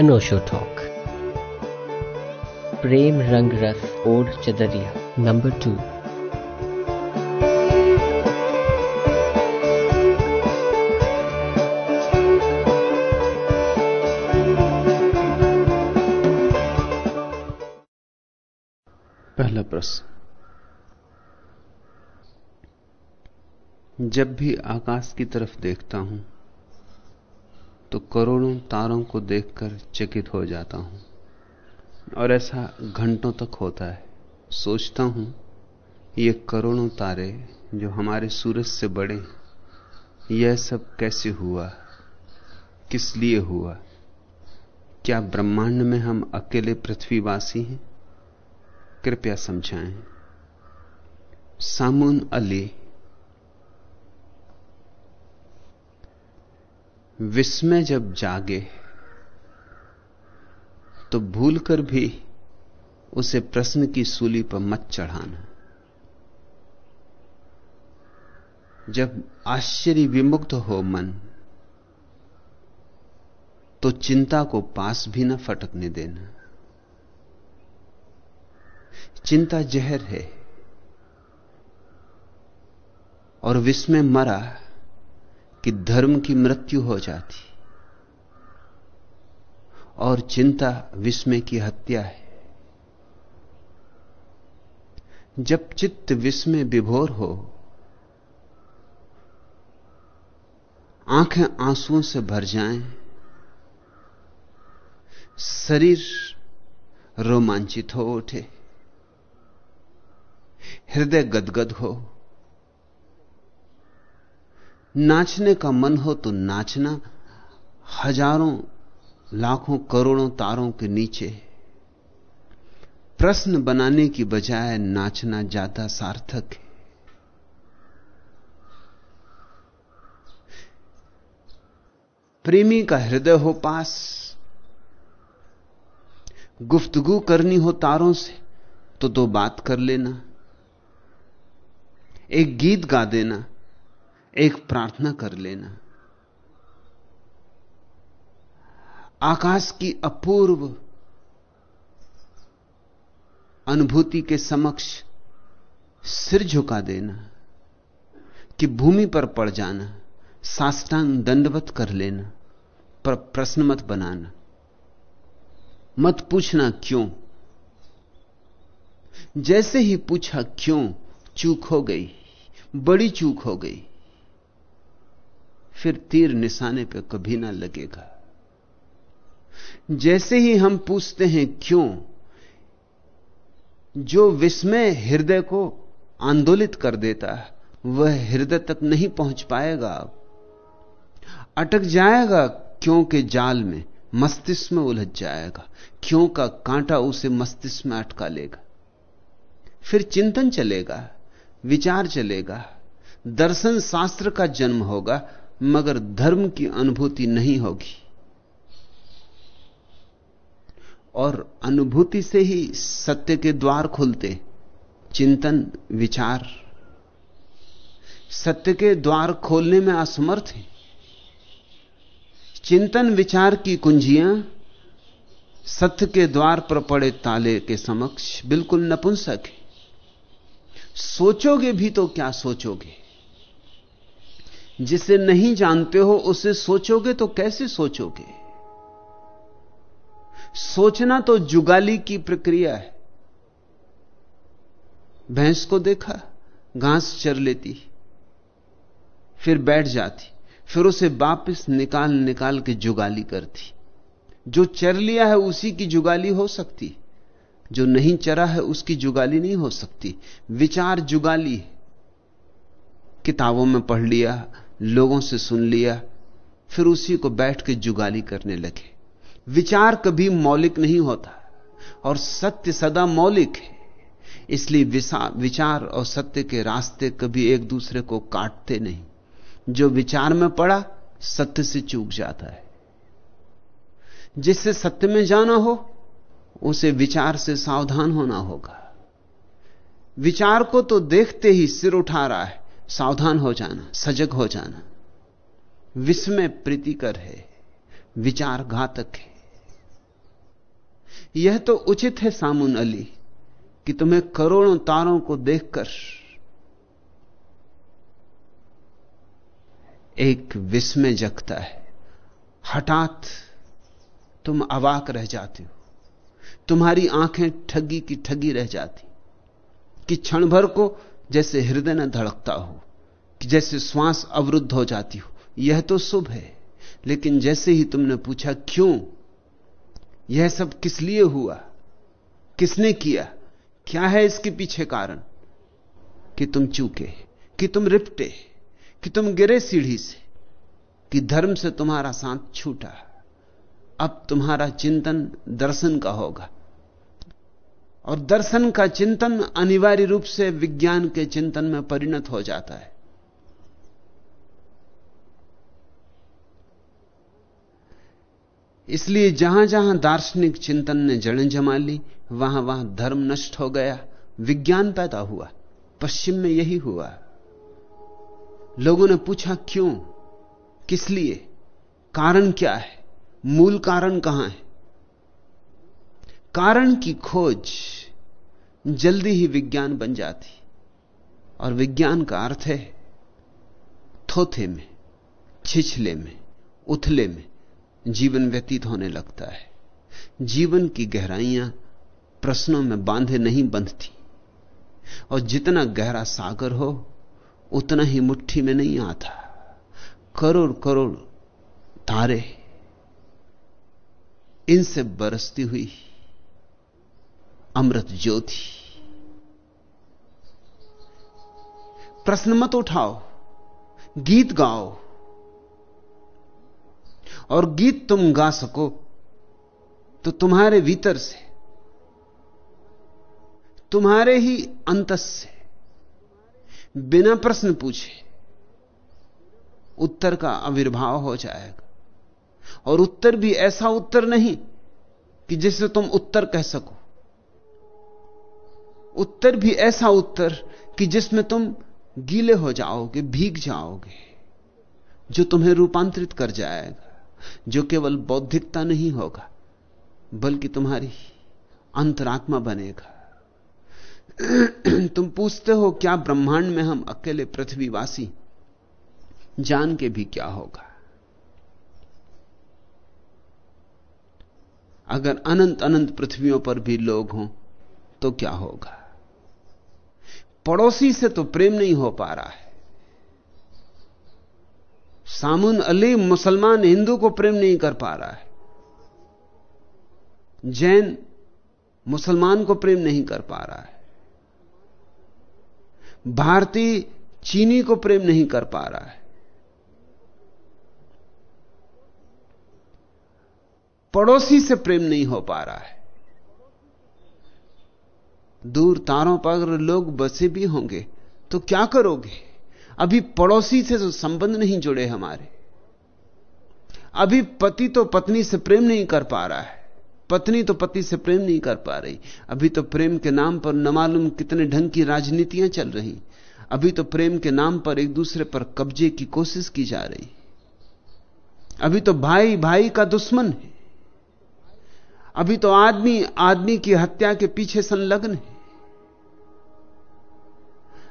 अनोशो talk. प्रेम, रंग, रस, ओढ़, चदरिया, नंबर टू। पहला प्रश्न। जब भी आकाश की तरफ़ देखता हूँ तो करोड़ों तारों को देखकर चकित हो जाता हूँ। और ऐसा घंटों तक होता है। सोचता हूँ, ये करोड़ों तारे जो हमारे सूरज से बड़े यह सब कैसे हुआ? किस लिए हुआ? क्या ब्रह्मांड में हम अकेले पृथ्वीवासी हैं? कृपया समझाएँ। सामून अली विस्मय जब जागे तो भूलकर भी उसे प्रश्न की सूली पर मत चढ़ाना। जब आश्चर्य विमुक्त हो मन तो चिंता को पास भी न फटकने देना। चिंता जहर है, और विस्मय मरा कि धर्म की मृत्यु हो जाती और चिंता विस्मय की हत्या है। जब चित्त विस्मय विभोर हो आँखें आंसुओं से भर जाएँ, शरीर रोमांचित हो उठे हृदय गदगद हो नाचने का मन हो तो नाचना, हज़ारों, लाखों, करोड़ों तारों के नीचे। प्रश्न बनाने की बजाय नाचना ज़्यादा सार्थक है। प्रेमी का हृदय हो पास, गुफ्तगु करनी हो तारों से तो दो बात कर लेना। एक गीत गा देना एक प्रार्थना कर लेना। आकाश की अपूर्व अनुभूति के समक्ष सिर झुका देना, कि भूमि पर पड़ जाना, साष्टांग दंडवत कर लेना, पर, प्रश्न मत बनाना। मत पूछना क्यों? जैसे ही पूछा क्यों, चूक हो गई, बड़ी चूक हो गई। फिर तीर निशाने पर कभी ना लगेगा। जैसे ही हम पूछते हैं क्यों, जो विस्मय हृदय को आंदोलित कर देता है, वह हृदय तक नहीं पहुँच पाएगा। अटक जाएगा क्यों के जाल में, मस्तिष्क में उलझ जाएगा। क्यों का कांटा उसे मस्तिष्क में अटका लेगा। फिर चिंतन चलेगा, विचार चलेगा, दर्शन शास्त्र का जन्म होगा मगर धर्म की अनुभूति नहीं होगी। और अनुभूति से ही सत्य के द्वार खुलते, चिंतन, विचार। सत्य के द्वार खोलने में असमर्थ है। चिंतन, विचार की कुंजियाँ सत्य के द्वार पर पड़े ताले के समक्ष बिल्कुल नपुंसक है। सोचोगे भी तो क्या सोचोगे? जिसे नहीं जानते हो, उसे सोचोगे तो कैसे सोचोगे? सोचना तो जुगाली की प्रक्रिया है। भैंस को देखा, घास चर लेती, फिर बैठ जाती, फिर उसे वापस निकाल निकाल के जुगाली करती। जो चर लिया है, उसी की जुगाली हो सकती। जो नहीं चरा है, उसकी जुगाली नहीं हो सकती। विचार जुगाली किताबों में पढ़ लिया लोगों से सुन लिया, फिर उसी को बैठ के जुगाली करने लगे। विचार कभी मौलिक नहीं होता, और सत्य सदा मौलिक है। इसलिए विचार और सत्य के रास्ते कभी एक दूसरे को काटते नहीं। जो विचार में पड़ा, सत्य से चूक जाता है। जिससे सत्य में जाना हो, उसे विचार से सावधान होना होगा। विचार को तो देखते ही सिर उठा रहा है। सावधान हो जाना, सजग हो जाना। विस्मय प्रीतिकर है विचार घातक है। यह तो उचित है सामुन अली, कि तुम्हें करोड़ों तारों को देखकर एक विस्मय जगता है। हठात तुम अवाक रह जाते हो। तुम्हारी आँखें ठगी की ठगी रह जाती, कि क्षण भर को जैसे हृदय न धड़कता हो, कि जैसे श्वास अवरुद्ध हो जाती हो, यह तो शुभ है। लेकिन जैसे ही तुमने पूछा क्यों, यह सब किस लिए हुआ, किसने किया, क्या है इसके पीछे कारण? कि तुम चूके कि तुम रिपटे कि तुम गिरे सीढ़ी से, कि धर्म से तुम्हारा साथ छूटा। अब तुम्हारा चिंतन दर्शन का होगा। और दर्शन का चिंतन अनिवार्य रूप से विज्ञान के चिंतन में परिणत हो जाता है। इसलिए जहाँ जहाँ दार्शनिक चिंतन ने जड़ें जमा ली, वहाँ वहाँ धर्म नष्ट हो गया, विज्ञान पैदा हुआ, पश्चिम में यही हुआ। लोगों ने पूछा, क्यों? किस लिए? कारण क्या है? मूल कारण कहाँ है? कारण की खोज जल्दी ही विज्ञान बन जाती। और विज्ञान का अर्थ है थोथे में, छिछले में, उथले में जीवन व्यतीत होने लगता है। जीवन की गहराइयाँ प्रश्नों में बांधे नहीं बंधती। और जितना गहरा सागर हो, उतना ही मुट्ठी में नहीं आता। करोड़ करोड़ तारे इनसे बरसती हुई अमृत ज्योति। प्रश्न मत उठाओ, गीत गाओ, और गीत तुम गा सको तो तुम्हारे भीतर से, तुम्हारे ही अंतस से, बिना प्रश्न पूछे, उत्तर का आविर्भाव हो जाएगा। और उत्तर भी ऐसा उत्तर नहीं कि जिसे तुम उत्तर कह सको। उत्तर भी ऐसा उत्तर कि जिसमें तुम गीले हो जाओगे, भीग जाओगे, जो तुम्हें रूपांतरित कर जाएगा, जो केवल बौद्धिकता नहीं होगा, बल्कि तुम्हारी अंतरात्मा बनेगा। तुम पूछते हो, क्या ब्रह्मांड में हम अकेले पृथ्वीवासी जान के भी क्या होगा? अगर अनंत अनंत पृथ्वियों पर भी लोग हों तो क्या होगा? पड़ोसी से तो प्रेम नहीं हो पा रहा है। सामुन अली मुसलमान हिंदू को प्रेम नहीं कर पा रहा है। जैन मुसलमान को प्रेम नहीं कर पा रहा है। भारतीय चीनी को प्रेम नहीं कर पा रहा है। पड़ोसी से प्रेम नहीं हो पा रहा है। दूर तारों पर लोग बसे भी होंगे तो क्या करोगे? अभी पड़ोसी से तो संबंध नहीं जुड़े हमारे। अभी पति तो पत्नी से प्रेम नहीं कर पा रहा है। पत्नी तो पति से प्रेम नहीं कर पा रही। अभी तो प्रेम के नाम पर न मालूम कितने ढंग की राजनीतियाँ चल रही। अभी तो प्रेम के नाम पर एक दूसरे पर कब्जे की कोशिश की जा रही। अभी तो भाई भाई का दुश्मन है। अभी तो आदमी आदमी की हत्या के पीछे संलग्न है।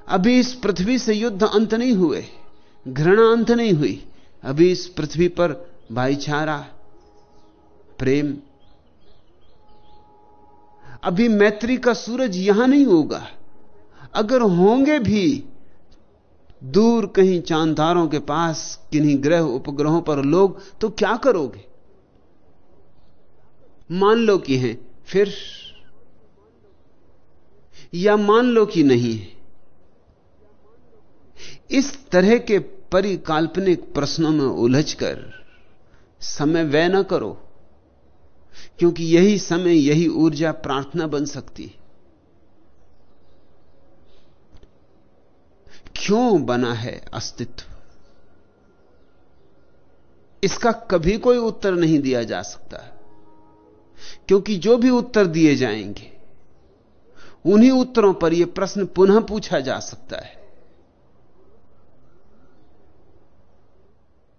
अभी इस पृथ्वी से युद्ध अंत नहीं हुए, घृणा अंत नहीं हुई, अभी इस पृथ्वी पर भाईचारा, प्रेम। अभी मैत्री का सूरज यहाँ नहीं होगा। अगर होंगे भी, दूर कहीं चांदारों के पास, किन्हीं ग्रह उपग्रहों पर लोग तो क्या करोगे? मान लो कि हैं, फिर? या मान लो कि नहीं है? इस तरह के परिकाल्पनिक प्रश्नों में उलझकर समय व्यय न करो, क्योंकि यही समय, यही ऊर्जा प्रार्थना बन सकती है। क्यों बना है अस्तित्व? इसका कभी कोई उत्तर नहीं दिया जा सकता, क्योंकि जो भी उत्तर दिए जाएँगे, उन्हीं उत्तरों पर यह प्रश्न पुनः पूछा जा सकता है।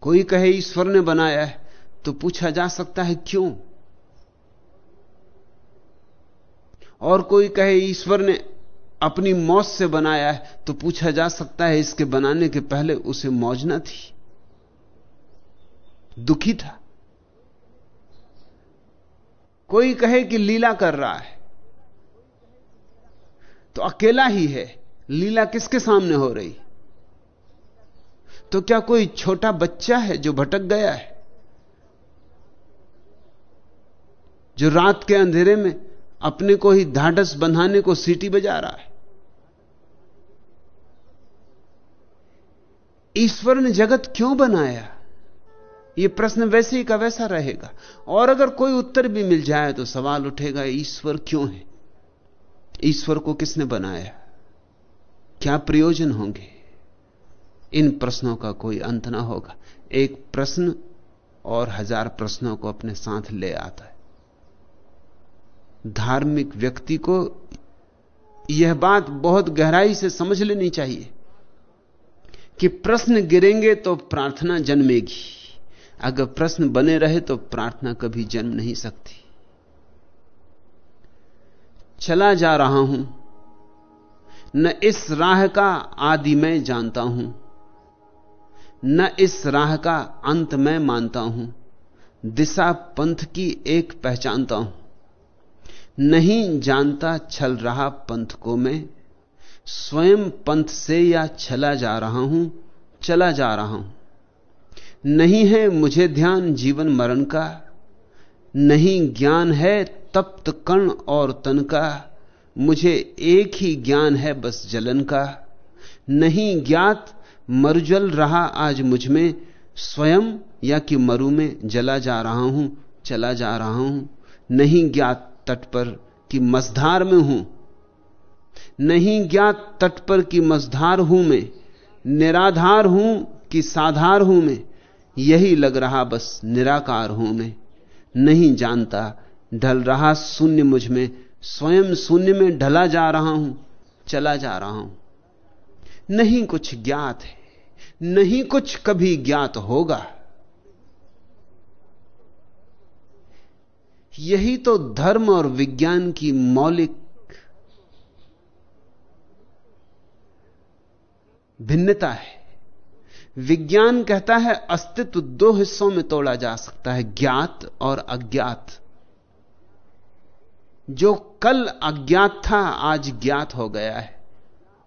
कोई कहे ईश्वर ने बनाया है तो पूछा जा सकता है क्यों? और कोई कहे ईश्वर ने अपनी मौत से बनाया है तो पूछा जा सकता है इसके बनाने के पहले उसे मौज ना थी। दुखी था। कोई कहे कि लीला कर रहा है तो अकेला ही है। लीला किसके सामने हो रही? तो क्या कोई छोटा बच्चा है जो भटक गया है? जो रात के अंधेरे में अपने को ही ढाढ़स बंधाने को सीटी बजा रहा है। ईश्वर ने जगत क्यों बनाया? यह प्रश्न वैसे ही का वैसा रहेगा। और अगर कोई उत्तर भी मिल जाए तो सवाल उठेगा, ईश्वर क्यों है? ईश्वर को किसने बनाया? क्या प्रयोजन होंगे? इन प्रश्नों का कोई अंत ना होगा। एक प्रश्न और हज़ार प्रश्नों को अपने साथ ले आता है। धार्मिक व्यक्ति को यह बात बहुत गहराई से समझ लेनी चाहिए कि प्रश्न गिरेंगे तो प्रार्थना जन्मेगी। अगर प्रश्न बने रहे तो प्रार्थना कभी जन्म नहीं सकती। चला जा रहा हूँ, न इस राह का आदि मैं जानता हूँ। न इस राह का अंत मैं मानता हूँ। दिशा पंथ की एक पहचानता हूँ। नहीं जानता छल रहा पंथ को मैं। स्वयं पंथ से या छला जा रहा हूँ, चला जा रहा हूँ। नहीं है मुझे ध्यान जीवन मरण का। नहीं ज्ञान है तप्त कण और तन का। मुझे एक ही ज्ञान है बस जलन का। नहीं ज्ञात मरुजल रहा आज मुझमें, स्वयं या कि मरु में जला जा रहा हूँ, चला जा रहा हूँ। नहीं ज्ञात तट पर कि मझधार में हूँ। नहीं ज्ञात तट पर कि मझधार हूँ मैं। निराधार हूँ कि साधार हूँ मैं। यही लग रहा बस निराकार हूँ मैं। नहीं जानता, ढल रहा शून्य मुझमें, स्वयं शून्य में ढला जा रहा हूँ, चला जा रहा हूँ। नहीं कुछ ज्ञात है। नहीं कुछ कभी ज्ञात होगा। यही तो धर्म और विज्ञान की मौलिक भिन्नता है। विज्ञान कहता है अस्तित्व दो हिस्सों में तोड़ा जा सकता है, ज्ञात और अज्ञात। जो कल अज्ञात था, आज ज्ञात हो गया है।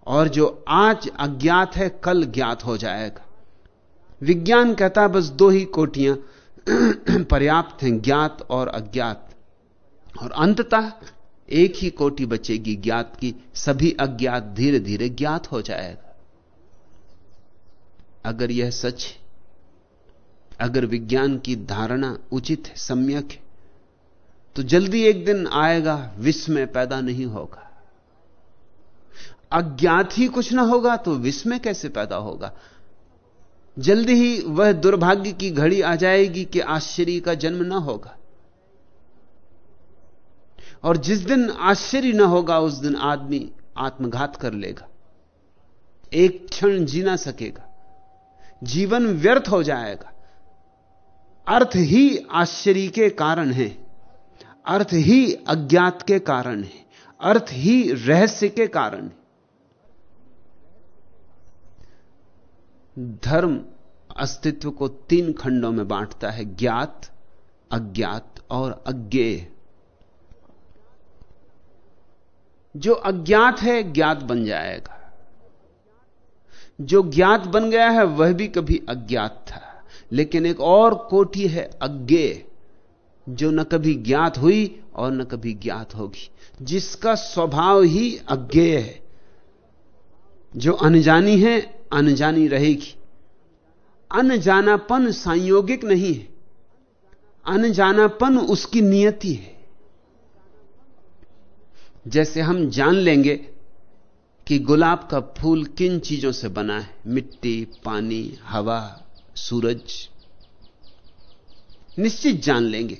और जो आज अज्ञात है, कल ज्ञात हो जाएगा। विज्ञान कहता बस दो ही कोटियाँ पर्याप्त हैं, ज्ञात और अज्ञात। और अंततः एक ही कोटि बचेगी ज्ञात की, सभी अज्ञात धीरे धीरे ज्ञात हो जाएगा। अगर यह सच अगर विज्ञान की धारणा उचित है, सम्यक है तो जल्दी एक दिन आएगा, विस्मय पैदा नहीं होगा। अज्ञात ही कुछ ना होगा तो विस्मय कैसे पैदा होगा? जल्दी ही वह दुर्भाग्य की घड़ी आ जाएगी कि आश्चर्य का जन्म ना होगा। और जिस दिन आश्चर्य ना होगा, उस दिन आदमी आत्मघात कर लेगा। एक क्षण जी ना सकेगा। जीवन व्यर्थ हो जाएगा। अर्थ ही आश्चर्य के कारण है। अर्थ ही अज्ञात के कारण है। अर्थ ही रहस्य के कारण है। धर्म अस्तित्व को तीन खंडों में बांटता है, ज्ञात, अज्ञात और अज्ञेय। जो अज्ञात है, ज्ञात बन जाएगा। जो ज्ञात बन गया है, वह भी कभी अज्ञात था। लेकिन एक और कोटि है, अज्ञेय, जो न कभी ज्ञात हुई और न कभी ज्ञात होगी, जिसका स्वभाव ही अज्ञेय है। जो अनजानी है, अनजानी रहेगी। अनजानापन संयोगिक नहीं है। अनजानापन उसकी नियति है। जैसे हम जान लेंगे कि गुलाब का फूल किन चीज़ों से बना है, मिट्टी, पानी, हवा, सूरज। निश्चित जान लेंगे।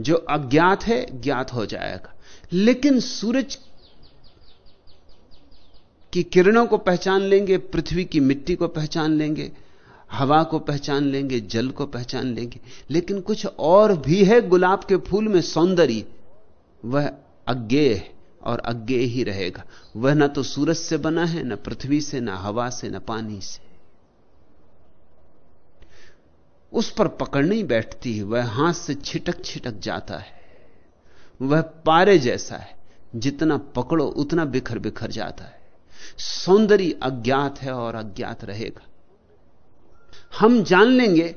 जो अज्ञात है, ज्ञात हो जाएगा। लेकिन सूरज की किरणों को पहचान लेंगे, पृथ्वी की मिट्टी को पहचान लेंगे, हवा को पहचान लेंगे, जल को पहचान लेंगे। लेकिन कुछ और भी है गुलाब के फूल में सौंदर्य। वह अज्ञेय है और अज्ञेय ही रहेगा। वह ना तो सूरज से बना है, ना पृथ्वी से, ना हवा से, ना पानी से। उस पर पकड़ नहीं बैठती, वह हाथ से छिटक छिटक जाता है। वह पारे जैसा है, जितना पकड़ो उतना बिखर बिखर जाता है। सौंदर्य अज्ञात है और अज्ञात रहेगा। हम जान लेंगे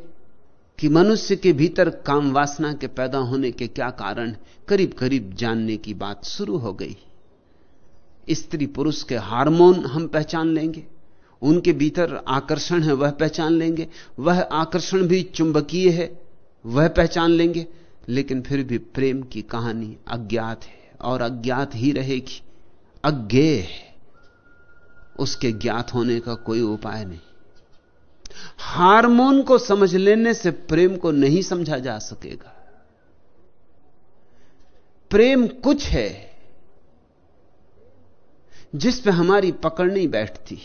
कि मनुष्य के भीतर काम वासना के पैदा होने के क्या कारण करीब करीब जानने की बात शुरू हो गई। स्त्री पुरुष के हार्मोन हम पहचान लेंगे, उनके भीतर आकर्षण है, वह पहचान लेंगे, वह आकर्षण भी चुंबकीय है, वह पहचान लेंगे, लेकिन फिर भी प्रेम की कहानी अज्ञात है और अज्ञात ही रहेगी। अज्ञेय है। उसके ज्ञात होने का कोई उपाय नहीं। हार्मोन को समझ लेने से प्रेम को नहीं समझा जा सकेगा। प्रेम कुछ है जिस पे हमारी पकड़ नहीं बैठती,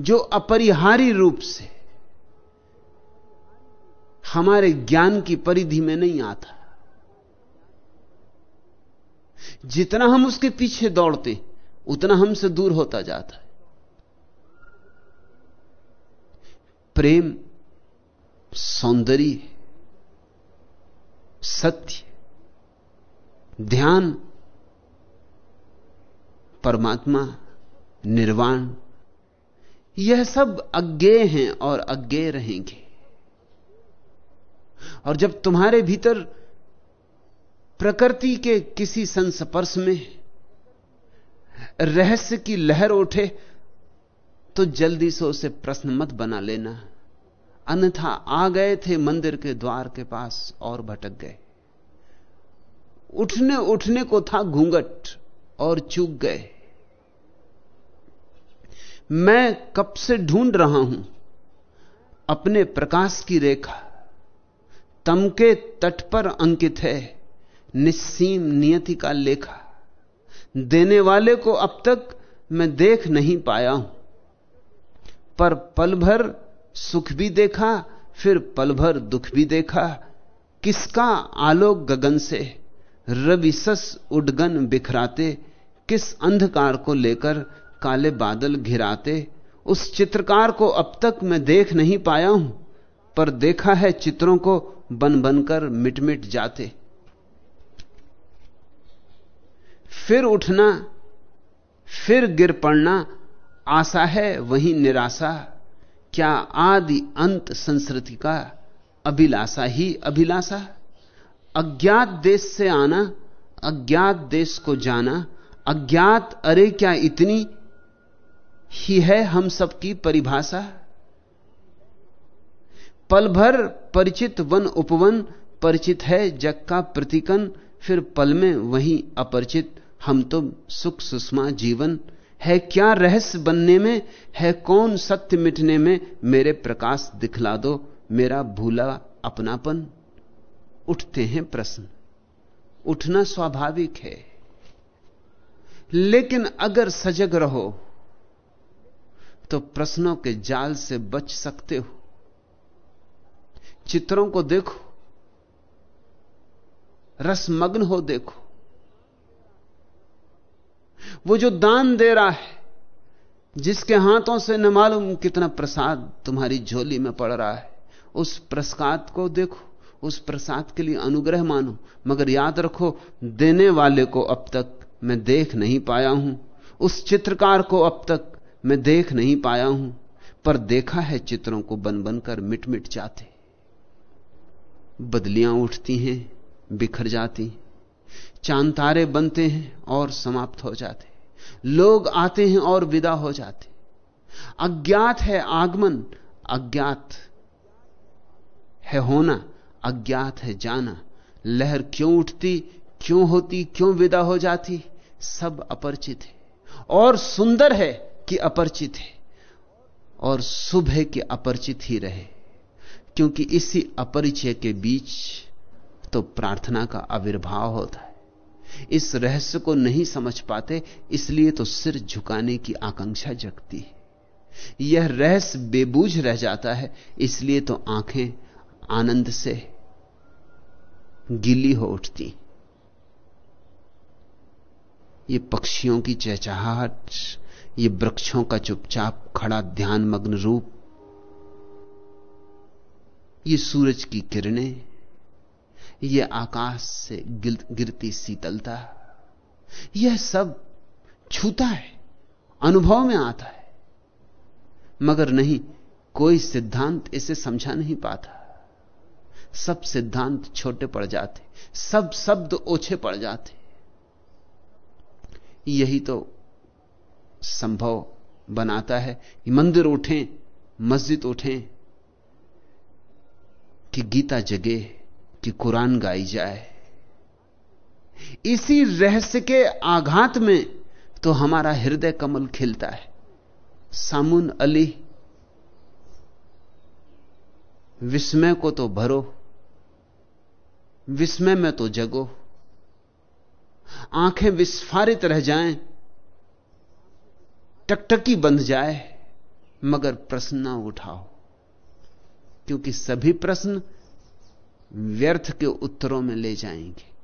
जो अपरिहारी रूप से हमारे ज्ञान की परिधि में नहीं आता। जितना हम उसके पीछे दौड़ते, उतना हमसे दूर होता जाता है। प्रेम सौंदर्य सत्य ध्यान परमात्मा, निर्वाण, यह सब अज्ञेय हैं और अज्ञेय रहेंगे। और जब तुम्हारे भीतर प्रकृति के किसी संस्पर्श में रहस्य की लहर उठे तो जल्दी से उसे प्रश्न मत बना लेना। अन्यथा आ गए थे मंदिर के द्वार के पास और भटक गए। उठने उठने को था घूंघट और चूक गए। मैं कब से ढूंढ रहा हूँ अपने प्रकाश की रेखा। तम के तट पर अंकित है। निस्सीम नियति का लेखा। देने वाले को अब तक मैं देख नहीं पाया हूँ। पर पल भर सुख भी देखा, फिर पल भर दुख भी देखा। किसका आलोक गगन से रविसस उडगन बिखराते, किस अंधकार को लेकर काले बादल घिराते। उस चित्रकार को अब तक मैं देख नहीं पाया हूँ, पर देखा है चित्रों को बन बनकर मिट मिट जाते। फिर उठना, फिर गिर पड़ना, आशा है, वही निराशा। क्या आदि अंत संस्कृति का अभिलाषा ही अभिलाषा? अज्ञात देश से आना, अज्ञात देश को जाना, अज्ञात अरे क्या इतनी ही है हम सबकी परिभाषा? पल भर परिचित वन उपवन, परिचित है जग का प्रतिकन, फिर पल में वही अपरिचित हम तो सुख सुषमा जीवन है, क्या रहस्य बनने में है, कौन सत्य मिटने में? मेरे प्रकाश दिखला दो, मेरा भूला अपनापन। उठते हैं प्रश्न, उठना स्वाभाविक है। लेकिन अगर सजग रहो तो प्रश्नों के जाल से बच सकते हो। चित्रों को देखो, रसमग्न हो देखो। वो जो दान दे रहा है, जिसके हाथों से न मालूम कितना प्रसाद तुम्हारी झोली में पड़ रहा है, उस प्रसाद को देखो, उस प्रसाद के लिए अनुग्रह मानो, मगर याद रखो, देने वाले को अब तक मैं देख नहीं पाया हूँ, उस चित्रकार को अब तक मैं देख नहीं पाया हूँ, पर देखा है चित्रों को बन बनकर मिट मिट जाते। बदलियाँ उठती हैं, बिखर जाती चाँद तारे बनते हैं और समाप्त हो जाते लोग आते हैं और विदा हो जाते अज्ञात है आगमन, अज्ञात है होना, अज्ञात है जाना। लहर क्यों उठती, क्यों होती, क्यों विदा हो जाती? सब अपरिचित है। और सुंदर है कि अपरिचित है। और शुभ है कि अपरिचित ही रहे। क्योंकि इसी अपरिचय के बीच तो प्रार्थना का आविर्भाव होता है। इस रहस्य को नहीं समझ पाते, इसलिए तो सिर झुकाने की आकांक्षा जगती है। यह रहस्य बेबूझ रह जाता है, इसलिए तो आँखें आनंद से गीली हो उठती। ये पक्षियों की चहचहाहट, ये वृक्षों का चुपचाप खड़ा ध्यान मग्न रूप, ये सूरज की किरणें ये आकाश से गिर, गिरती शीतलता यह सब छूता है अनुभव में आता है। मगर नहीं कोई सिद्धांत इसे समझा नहीं पाता। सब सिद्धांत छोटे पड़ जाते सब शब्द ओछे पड़ जाते। यही तो संभव बनाता है मंदिर उठें मस्जिद उठें कि गीता जगे। कि कुरान गाई जाए। इसी रहस्य के आघात में तो हमारा हृदय कमल खिलता है। सामुन अली, विस्मय को तो भरो, विस्मय में तो जगो। आँखें विस्फारित रह जाएँ, टकटकी बंध जाए, मगर प्रश्न ना उठाओ, क्योंकि सभी प्रश्न व्यर्थ के उत्तरों में ले जाएँगे।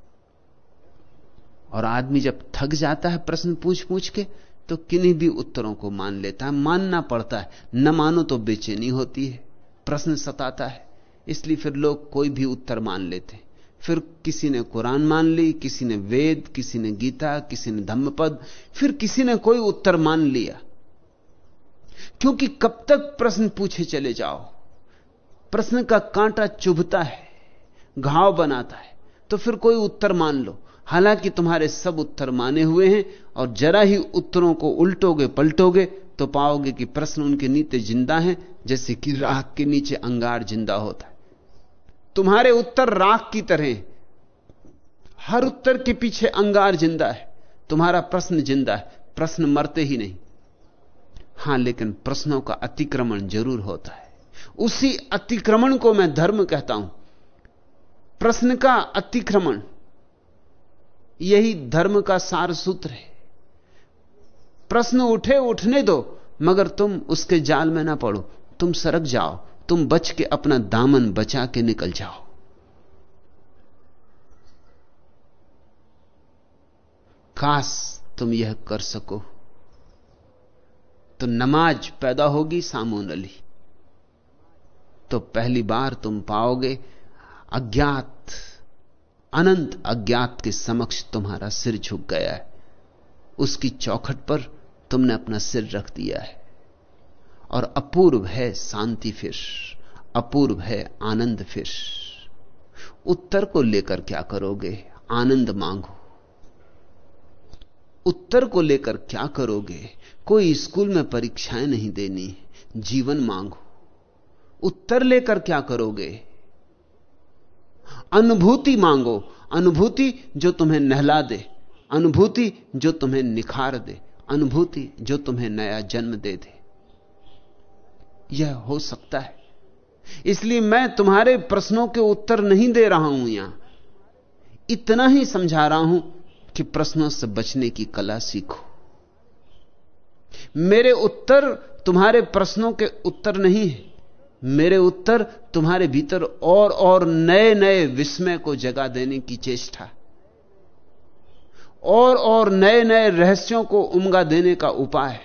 और आदमी जब थक जाता है प्रश्न पूछ पूछ के तो किन्हीं भी उत्तरों को मान लेता है। मानना पड़ता है। न मानो तो बेचैनी होती है। प्रश्न सताता है। इसलिए फिर लोग कोई भी उत्तर मान लेते हैं। फिर किसी ने कुरान मान ली, किसी ने वेद, किसी ने गीता, किसी ने धम्मपद, फिर किसी ने कोई उत्तर मान लिया। क्योंकि कब तक प्रश्न पूछे चले जाओ? प्रश्न का कांटा चुभता है। घाव बनाता है। तो फिर कोई उत्तर मान लो। हालाँकि तुम्हारे सब उत्तर माने हुए हैं और जरा ही उत्तरों को उल्टोगे, पलटोगे तो पाओगे कि प्रश्न उनके नीचे ज़िंदा हैं, जैसे कि राख के नीचे अंगार ज़िंदा होता है। तुम्हारे उत्तर राख की तरह हर उत्तर के पीछे अंगार ज़िंदा है। तुम्हारा प्रश्न ज़िंदा है। प्रश्न मरते ही नहीं। हाँ, लेकिन प्रश्नों का अतिक्रमण ज़रूर होता है। उसी अतिक्रमण को मैं धर्म कहता हूँ। प्रश्न का अतिक्रमण। यही धर्म का सार सूत्र है। प्रश्न उठे, उठने दो, मगर तुम उसके जाल में ना पड़ो। तुम सरक जाओ, तुम बच के अपना दामन बचा के निकल जाओ। काश तुम यह कर सको। तो नमाज़ पैदा होगी सामून अली। तो पहली बार तुम पाओगे अज्ञात, अनंत अज्ञात के समक्ष तुम्हारा सिर झुक गया है। उसकी चौखट पर तुमने अपना सिर रख दिया है। और अपूर्व है शांति फिर, अपूर्व है आनंद फिर। उत्तर को लेकर क्या करोगे? आनंद मांगो। उत्तर को लेकर क्या करोगे? कोई स्कूल में परीक्षाएँ नहीं देनी, जीवन मांगो। उत्तर लेकर क्या करोगे? अनुभूति मांगो, अनुभूति जो तुम्हें नहला दे, अनुभूति जो तुम्हें निखार दे, अनुभूति जो तुम्हें नया जन्म दे दे। यह हो सकता है। इसलिए मैं तुम्हारे प्रश्नों के उत्तर नहीं दे रहा हूँ यहाँ। इतना ही समझा रहा हूँ कि प्रश्नों से बचने की कला सीखो। मेरे उत्तर तुम्हारे प्रश्नों के उत्तर नहीं है। मेरे उत्तर तुम्हारे भीतर और और नए नए विस्मय को जगा देने की चेष्टा। और और नए नए रहस्यों को उमगा देने का उपाय।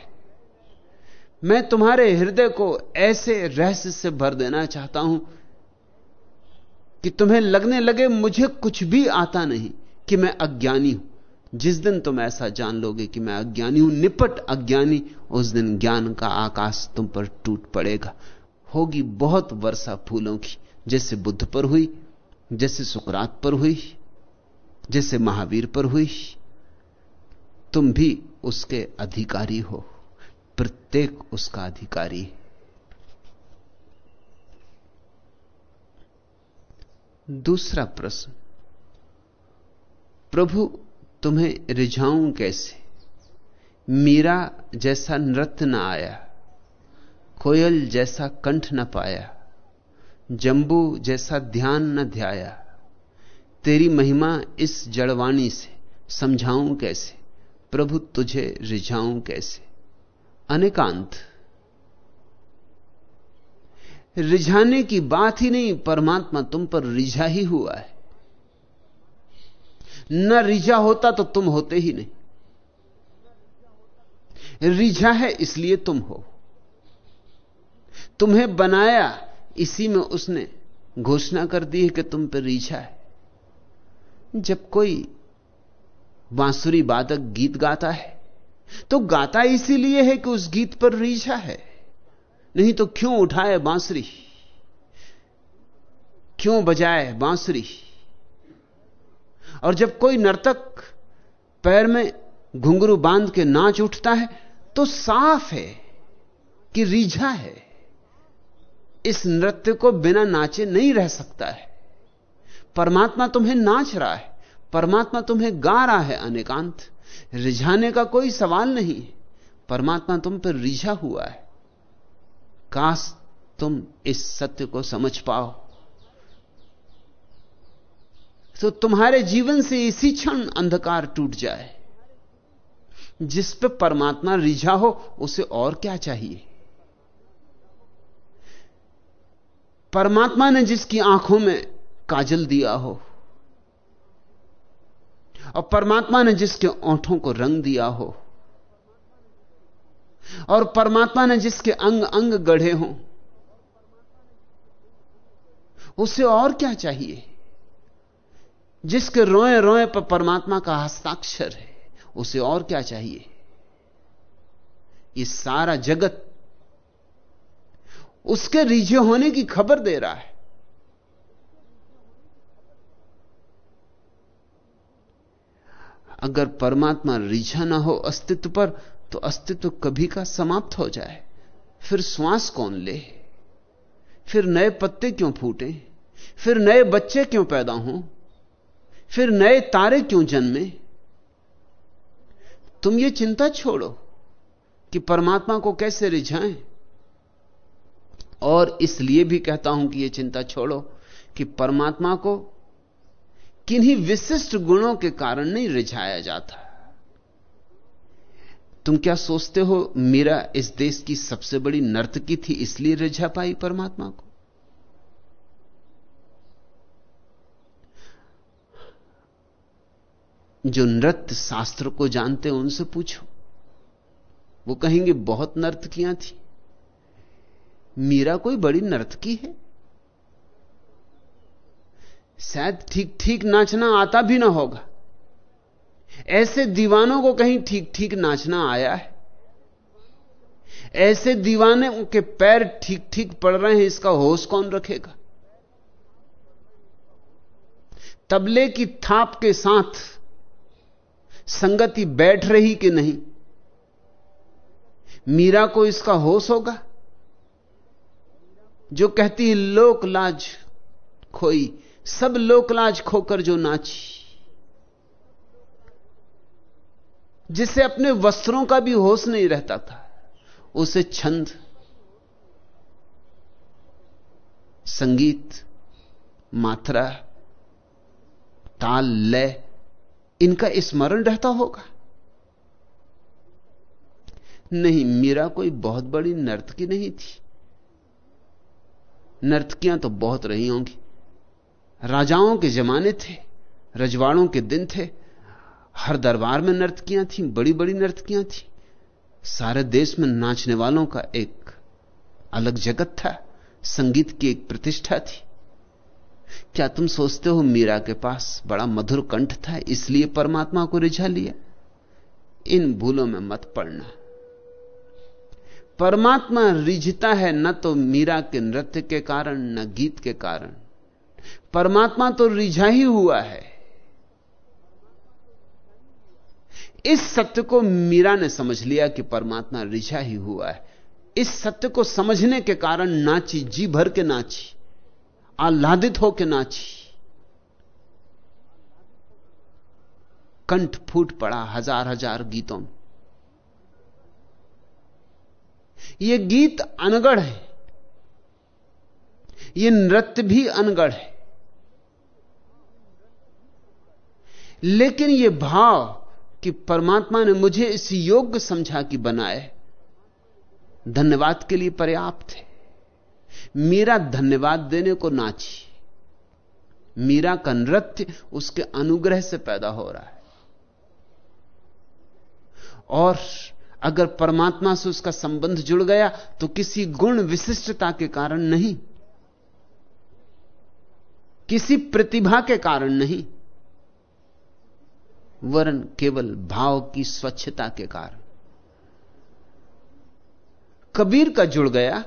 मैं तुम्हारे हृदय को ऐसे रहस्य से भर देना चाहता हूँ कि तुम्हें लगने लगे मुझे कुछ भी आता नहीं कि मैं अज्ञानी हूँ। जिस दिन तुम ऐसा जान लोगे कि मैं अज्ञानी हूँ, निपट अज्ञानी, उस दिन ज्ञान का आकाश तुम पर टूट पड़ेगा। होगी बहुत वर्षा फूलों की। जैसे बुद्ध पर हुई, जैसे सुकरात पर हुई, जैसे महावीर पर हुई। तुम भी उसके अधिकारी हो, प्रत्येक उसका अधिकारी। दूसरा प्रश्न, प्रभु तुम्हें रिझाऊं कैसे? मीरा जैसा नृत्य न आया। कोयल जैसा कंठ न पाया, जंबू जैसा ध्यान न ध्याया। तेरी महिमा इस जड़वाणी से, समझाऊं कैसे? प्रभु तुझे रिझाऊं कैसे? अनेकांत। रिझाने की बात ही नहीं, परमात्मा तुम पर रिझा ही हुआ है। न रिझा होता तो तुम होते ही नहीं। रिझा है इसलिए तुम हो। तुम्हें बनाया, इसी में उसने घोषणा कर दी है कि तुम पर रीछा है। जब कोई बांसुरी वादक गीत गाता है तो गाता इसीलिए है कि उस गीत पर रीछा है। नहीं तो क्यों उठाए बांसुरी? क्यों बजाए बांसुरी? और जब कोई नर्तक पैर में घुंघरू बाँध के नाच उठता है तो साफ़ है कि रीझा है। इस नृत्य को बिना नाचे नहीं रह सकता है। परमात्मा तुम्हें नाच रहा है, परमात्मा तुम्हें गा रहा है अनेकांत। रिझाने का कोई सवाल नहीं, परमात्मा तुम पर रिझा हुआ है। काश तुम इस सत्य को समझ पाओ। तो तुम्हारे जीवन से इसी क्षण अंधकार टूट जाए। जिस पे परमात्मा रिझा हो, उसे और क्या चाहिए? परमात्मा ने जिसकी आँखों में काजल दिया हो, और परमात्मा ने जिसके ओंठों को रंग दिया हो, और परमात्मा ने जिसके अंग अंग गढ़े हों, उसे और क्या चाहिए? जिसके रोए रोए पर परमात्मा का हस्ताक्षर है, उसे और क्या चाहिए? ये सारा जगत उसके रिझे होने की खबर दे रहा है। अगर परमात्मा रिझा ना हो अस्तित्व पर तो अस्तित्व कभी का समाप्त हो जाए। फिर श्वास कौन ले? फिर नए पत्ते क्यों फूटे? फिर नए बच्चे क्यों पैदा हों? फिर नए तारे क्यों जन्मे? तुम ये चिंता छोड़ो कि परमात्मा को कैसे रिझाएँ? और इसलिए भी कहता हूँ कि यह चिंता छोड़ो कि परमात्मा को किन्हीं विशिष्ट गुणों के कारण नहीं रिझाया जाता। तुम क्या सोचते हो मीरा इस देश की सबसे बड़ी नर्तकी थी इसलिए रिझा पाई परमात्मा को? जो नृत्य शास्त्र को जानते उनसे पूछो। वो कहेंगे, बहुत नर्तकियाँ थी। मीरा कोई बड़ी नर्तकी है। शायद ठीक ठीक नाचना आता भी ना होगा। ऐसे दीवानों को कहीं ठीक ठीक नाचना आया है। ऐसे दीवाने के पैर ठीक ठीक पड़ रहे हैं, इसका होश कौन रखेगा? तबले की थाप के साथ संगति बैठ रही कि नहीं? मीरा को इसका होश होगा? जो कहती है, लोक लाज खोई, सब लोक लाज खोकर जो नाची। जिसे अपने वस्त्रों का भी होश नहीं रहता था, उसे छंद, संगीत, मात्रा, ताल, लय, इनका स्मरण रहता होगा। नहीं, मीरा कोई बहुत बड़ी नर्तकी नहीं थी। नर्तकियाँ तो बहुत रही होंगी। राजाओं के जमाने थे, रजवाड़ों के दिन थे, हर दरबार में नर्तकियाँ थी बड़ी बड़ी नर्तकियाँ थी। सारे देश में नाचने वालों का एक अलग जगत था, संगीत की एक प्रतिष्ठा थी। क्या तुम सोचते हो मीरा के पास बड़ा मधुर कंठ था, इसलिए परमात्मा को रिझा लिया? इन भूलों में मत पड़ना। परमात्मा रिझता है न तो मीरा के नृत्य के कारण, न गीत के कारण। परमात्मा तो रिझा ही हुआ है। इस सत्य को मीरा ने समझ लिया कि परमात्मा रिझा ही हुआ है। इस सत्य को समझने के कारण नाची, जी भर के नाची, आह्लादित होकर नाची। कंठ फूट पड़ा हज़ार हज़ार गीतों में। यह गीत अनगढ़ है। ये नृत्य भी अनगढ़ है। लेकिन यह भाव कि परमात्मा ने मुझे इस योग्य समझा कि बनाए, धन्यवाद के लिए पर्याप्त है। मीरा धन्यवाद देने को नाची मीरा का नृत्य उसके अनुग्रह से पैदा हो रहा है। और अगर परमात्मा से उसका संबंध जुड़ गया तो किसी गुण विशिष्टता के कारण नहीं। किसी प्रतिभा के कारण नहीं। वरन केवल भाव की स्वच्छता के कारण। कबीर का जुड़ गया,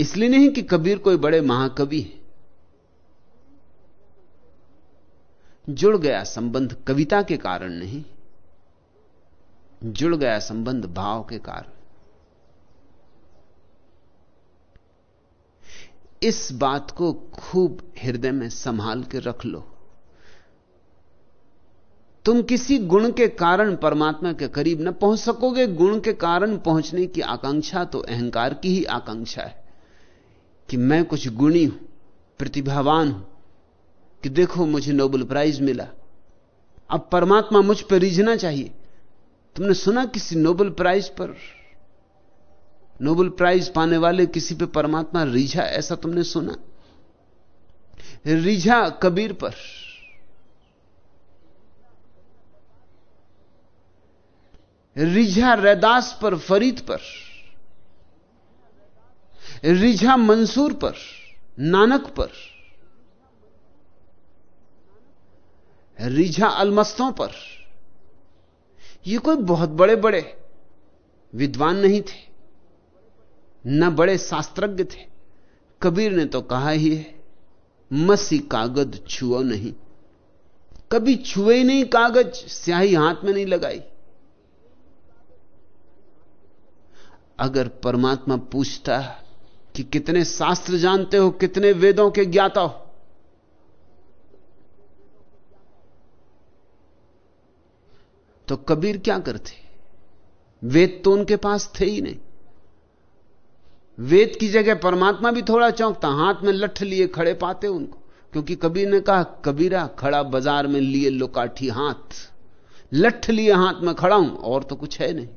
इसलिए नहीं कि कबीर कोई बड़े महाकवि है। जुड़ गया संबंध कविता के कारण नहीं। जुड़ गया संबंध भाव के कारण। इस बात को खूब हृदय में संभाल के रख लो। तुम किसी गुण के कारण परमात्मा के करीब न पहुँच सकोगे। गुण के कारण पहुँचने की आकांक्षा तो अहंकार की ही आकांक्षा है कि मैं कुछ गुणी हूँ, प्रतिभावान हूँ, कि देखो मुझे नोबेल प्राइज मिला। अब परमात्मा मुझ पर रिझना चाहिए। तुमने सुना किसी नोबल प्राइज पर? नोबल प्राइज पाने वाले किसी पे परमात्मा रिझा, ऐसा तुमने सुना? रिझा कबीर पर। रिझा रैदास पर, फरीद पर। रिझा मंसूर पर, नानक पर। रिझा अलमस्तों पर। ये कोई बहुत बड़े बड़े विद्वान नहीं थे, न बड़े शास्त्रज्ञ थे। कबीर ने तो कहा ही है, मसी कागज़ छुओ नहीं। कभी छुए ही नहीं कागज़, स्याही हाथ में नहीं लगाई। अगर परमात्मा पूछता कि कितने शास्त्र जानते हो, कितने वेदों के ज्ञाता हो तो कबीर क्या करते? वेद तो उनके पास थे ही नहीं। वेद की जगह परमात्मा भी थोड़ा चौंकता, हाथ में लठ लिए खड़े पाते उनको। क्योंकि कबीर ने कहा, कबीरा, खड़ा बाज़ार में लिए लोकाठी हाथ। लठ लिए हाथ में खड़ा हूँ, और तो कुछ है नहीं।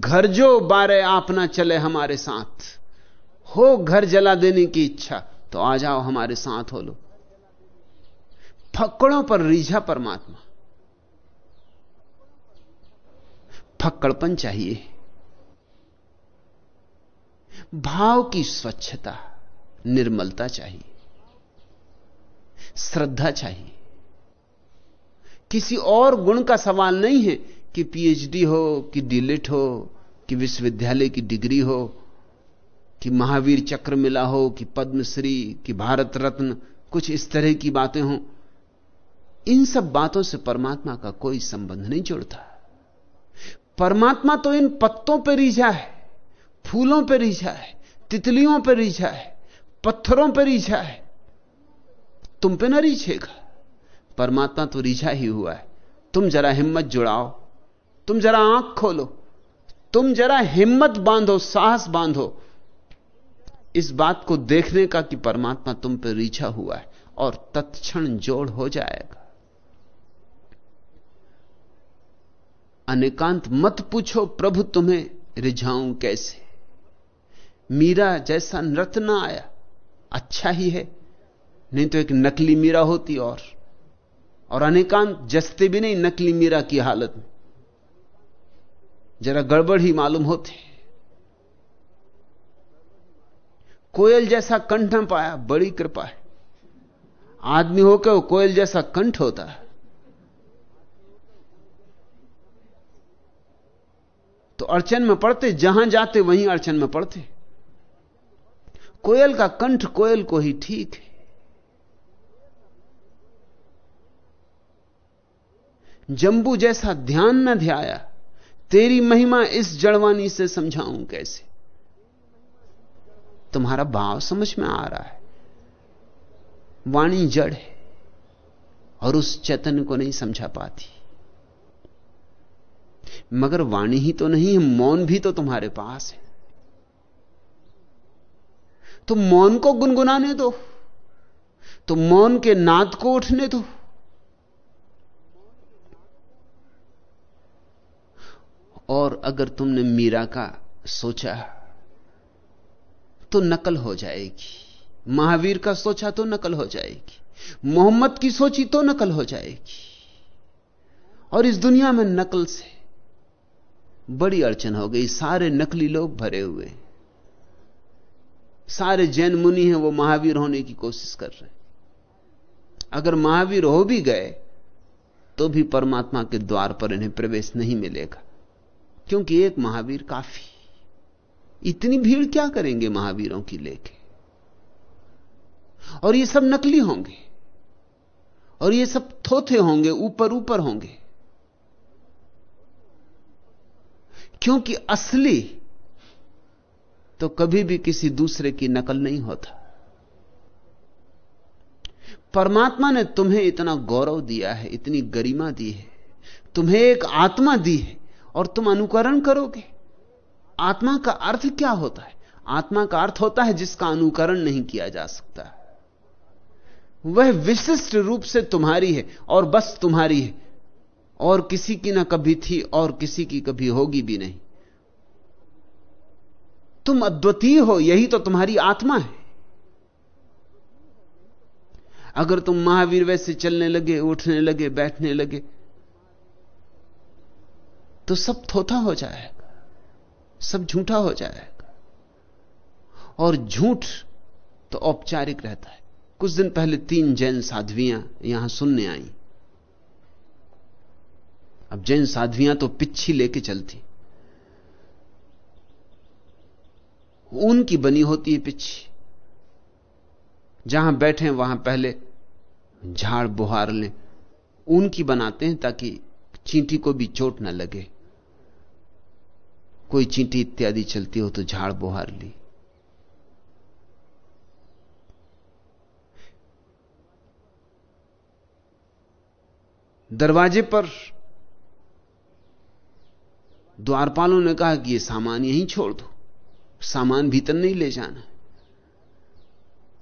घर जो बारे आप ना चले हमारे साथ। हो घर जला देने की इच्छा तो आ जाओ हमारे साथ हो लो। फक्कड़ों पर रीझा परमात्मा। फक्कड़पन चाहिए। भाव की स्वच्छता, निर्मलता चाहिए। श्रद्धा चाहिए। किसी और गुण का सवाल नहीं है कि पीएचडी हो, कि डिलिट हो, कि विश्वविद्यालय की डिग्री हो कि महावीर चक्र मिला हो, कि पद्मश्री, कि भारत रत्न कुछ इस तरह की बातें हों। इन सब बातों से परमात्मा का कोई संबंध नहीं जुड़ता। परमात्मा तो इन पत्तों पर रिझा है, फूलों पर रिझा है, तितलियों पर रिझा है, पत्थरों पर रिझा है। तुम पे ना रिझेगा। परमात्मा तो रिझा ही हुआ है। तुम जरा हिम्मत जुड़ाओ। तुम जरा आँख खोलो। तुम जरा हिम्मत बांधो, साहस बांधो। इस बात को देखने का कि परमात्मा तुम पर रीछा हुआ है और तत्क्षण जोड़ हो जाएगा। अनेकांत मत पूछो, प्रभु तुम्हें रिझाऊं कैसे? मीरा जैसा नृत ना आया अच्छा ही है। नहीं तो एक नकली मीरा होती और और अनेकांत जस्ते भी नहीं नकली मीरा की हालत में। जरा गड़बड़ ही मालूम होते। कोयल जैसा कंठ न पाया, बड़ी कृपा है। आदमी होकर वो कोयल जैसा कंठ होता है। तो अड़चन में पड़ते, जहाँ जाते वहीं अड़चन में पड़ते। कोयल का कंठ कोयल को ही ठीक है। जंबू जैसा ध्यान न ध्याया, तेरी महिमा इस जड़वानी से समझाऊं कैसे? तुम्हारा भाव समझ में आ रहा है। वाणी जड़ है और उस चैतन्य को नहीं समझा पाती। मगर वाणी ही तो नहीं है, मौन भी तो तुम्हारे पास है। तो मौन को गुनगुनाने दो तो मौन के नाद को उठने दो। और अगर तुमने मीरा का सोचा तो नकल हो जाएगी। महावीर का सोचा तो नकल हो जाएगी। मोहम्मद की सोची तो नकल हो जाएगी। और इस दुनिया में नकल से बड़ी अड़चन हो गई। सारे नकली लोग भरे हुए सारे जैन मुनि हैं, वो महावीर होने की कोशिश कर रहे अगर महावीर हो भी गए तो भी परमात्मा के द्वार पर इन्हें प्रवेश नहीं मिलेगा। क्योंकि एक महावीर काफ़ी इतनी भीड़ क्या करेंगे महावीरों की लेके? और ये सब नकली होंगे। और ये सब थोथे होंगे, ऊपर ऊपर होंगे। क्योंकि असली तो कभी भी किसी दूसरे की नकल नहीं होता। परमात्मा ने तुम्हें इतना गौरव दिया है, इतनी गरिमा दी है, तुम्हें एक आत्मा दी है, और तुम अनुकरण करोगे। आत्मा का अर्थ क्या होता है? आत्मा का अर्थ होता है जिसका अनुकरण नहीं किया जा सकता। वह विशिष्ट रूप से तुम्हारी है और बस तुम्हारी है। और किसी की ना कभी थी और किसी की कभी होगी भी नहीं। तुम अद्वितीय हो, यही तो तुम्हारी आत्मा है। अगर तुम महावीर वैसे चलने लगे, उठने लगे, बैठने लगे तो सब थोथा हो जाएगा सब झूठा हो जाएगा। और झूठ तो औपचारिक रहता है। कुछ दिन पहले तीन जैन साध्वियाँ यहाँ सुनने आई। अब जैन साध्वियाँ तो पिच्छी लेके चलती। उनकी बनी होती है पिच्छी। जहाँ बैठे वहाँ पहले झाड़ बुहार लें। उनकी बनाते हैं ताकि चींटी को भी चोट ना लगे। कोई चींटी इत्यादि चलती हो तो झाड़ बुहार ली। दरवाजे पर द्वारपालों ने कहा कि यह सामान यहीं छोड़ दो। सामान भीतर नहीं ले जाना।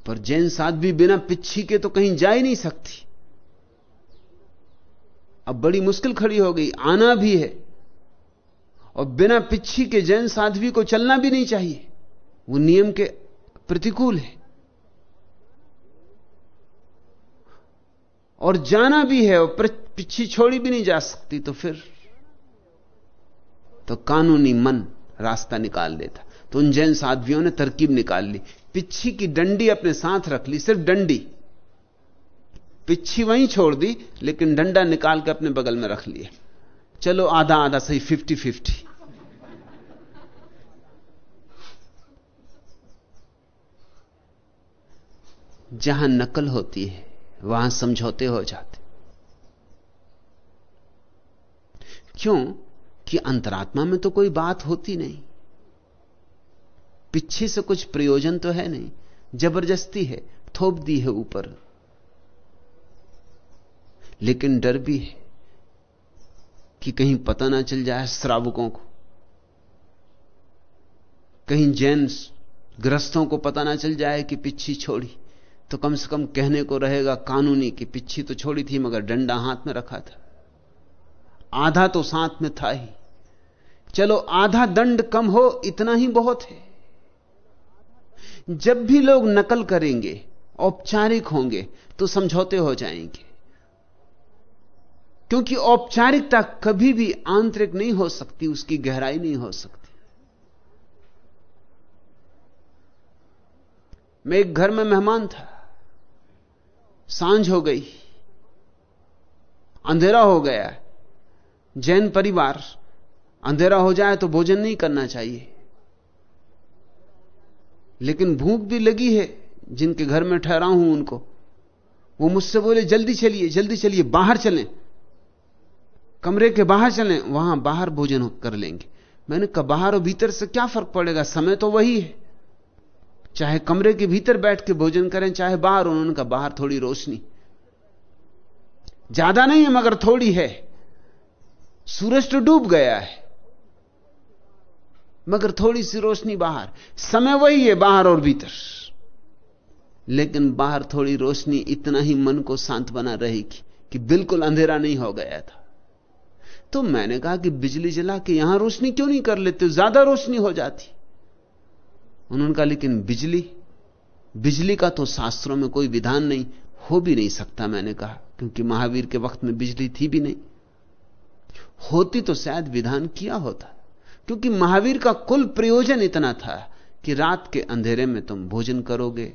पर जैन साध भी बिना पिच्छी के तो कहीं जा ही नहीं सकती। अब बड़ी मुश्किल खड़ी हो गई। आना भी है। और बिना पिच्छी के जैन साध्वी को चलना भी नहीं चाहिए। वो नियम के प्रतिकूल है। और जाना भी है और पिच्छी छोड़ी भी नहीं जा सकती तो फिर तो कानूनी मन रास्ता निकाल देता। तो उन जैन साध्वियों ने तरकीब निकाल ली। पिच्छी की डंडी अपने साथ रख ली, सिर्फ़ डंडी। पिच्छी वहीं छोड़ दी, लेकिन डंडा निकाल के अपने बगल में रख लिया चलो आधा आधा सही फिफ्टी फिफ्टी जहाँ नकल होती है, वहाँ समझौते हो जाते। क्यों? कि अंतरात्मा में तो कोई बात होती नहीं। पिछे से कुछ प्रयोजन तो है नहीं। ज़बरदस्ती है, थोप दी है ऊपर। लेकिन डर भी है कि कहीं पता ना चल जाए श्रावकों को। कहीं जैन ग्रस्तों को पता ना चल जाए कि पिछी छोड़ी। तो कम से कम कहने को रहेगा, कानूनी कि पिछी तो छोड़ी थी, मगर डंडा हाथ में रखा था। आधा तो साथ में था ही। चलो, आधा दंड कम हो, इतना ही बहुत है। जब भी लोग नकल करेंगे, औपचारिक होंगे तो समझौते हो जाएँगे। क्योंकि औपचारिकता कभी भी आंतरिक नहीं हो सकती, उसकी गहराई नहीं हो सकती। मैं एक घर में मेहमान था। साँझ हो गई, अंधेरा हो गया जैन परिवार अंधेरा हो जाए तो भोजन नहीं करना चाहिए। लेकिन भूख भी लगी है, जिनके घर में ठहरा हूँ उनको। वो मुझसे बोले, जल्दी चलिए जल्दी चलिए, बाहर चलें। कमरे के बाहर चलें, वहाँ बाहर भोजन कर लेंगे। मैंने कहा, बाहर और भीतर से क्या फ़र्क पड़ेगा? समय तो वही है। चाहे कमरे के भीतर बैठ के भोजन करें, चाहे बाहर, उन्होंने कहा, बाहर थोड़ी रोशनी। ज़्यादा नहीं है, मगर थोड़ी है। सूरज तो डूब गया है, मगर थोड़ी सी रोशनी बाहर। समय वही है, बाहर और भीतर। लेकिन बाहर थोड़ी रोशनी इतना ही मन को शांत बना रहेगी कि बिल्कुल अंधेरा नहीं हो गया था। तो मैंने कहा कि बिजली जला के यहाँ रोशनी क्यों नहीं कर लेते? ज़्यादा रोशनी हो जाती। उन्होंने कहा, लेकिन बिजली बिजली का तो शास्त्रों में कोई विधान नहीं, हो भी नहीं सकता, मैंने कहा, क्योंकि महावीर के वक्त में बिजली थी भी नहीं। होती तो शायद विधान किया होता, क्योंकि महावीर का कुल प्रयोजन इतना था कि रात के अंधेरे में तुम भोजन करोगे।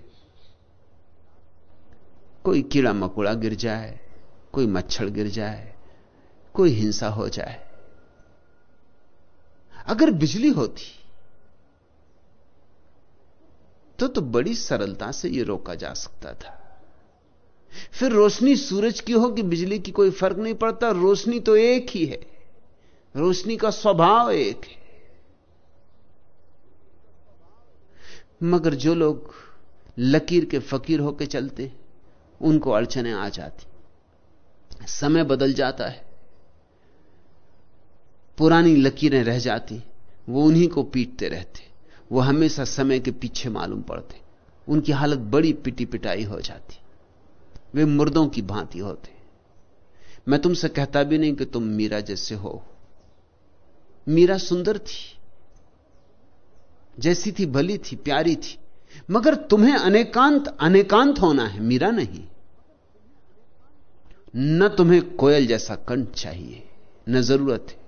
कोई कीड़ा मकोड़ा गिर जाए, कोई मच्छर गिर जाए, कोई हिंसा हो जाए। अगर बिजली होती तो तो बड़ी सरलता से यह रोका जा सकता था। फिर रोशनी सूरज की हो कि बिजली की कोई फ़र्क नहीं पड़ता, रोशनी तो एक ही है। रोशनी का स्वभाव एक है। मगर जो लोग लकीर के फकीर होकर चलते, उनको अड़चने आ जाती। समय बदल जाता है। पुरानी लकीरें रह जाती, वो उन्हीं को पीटते रहते। वो हमेशा समय के पीछे मालूम पड़ते उनकी हालत बड़ी पिटी पिटाई हो जाती वे मुर्दों की भांति होते मैं तुमसे कहता भी नहीं कि तुम मीरा जैसे हो। मीरा सुंदर थी, जैसी थी, भली थी, प्यारी थी। मगर तुम्हें अनेकांत अनेकांत होना है, मीरा नहीं। न तुम्हें कोयल जैसा कंठ चाहिए, न ज़रूरत है।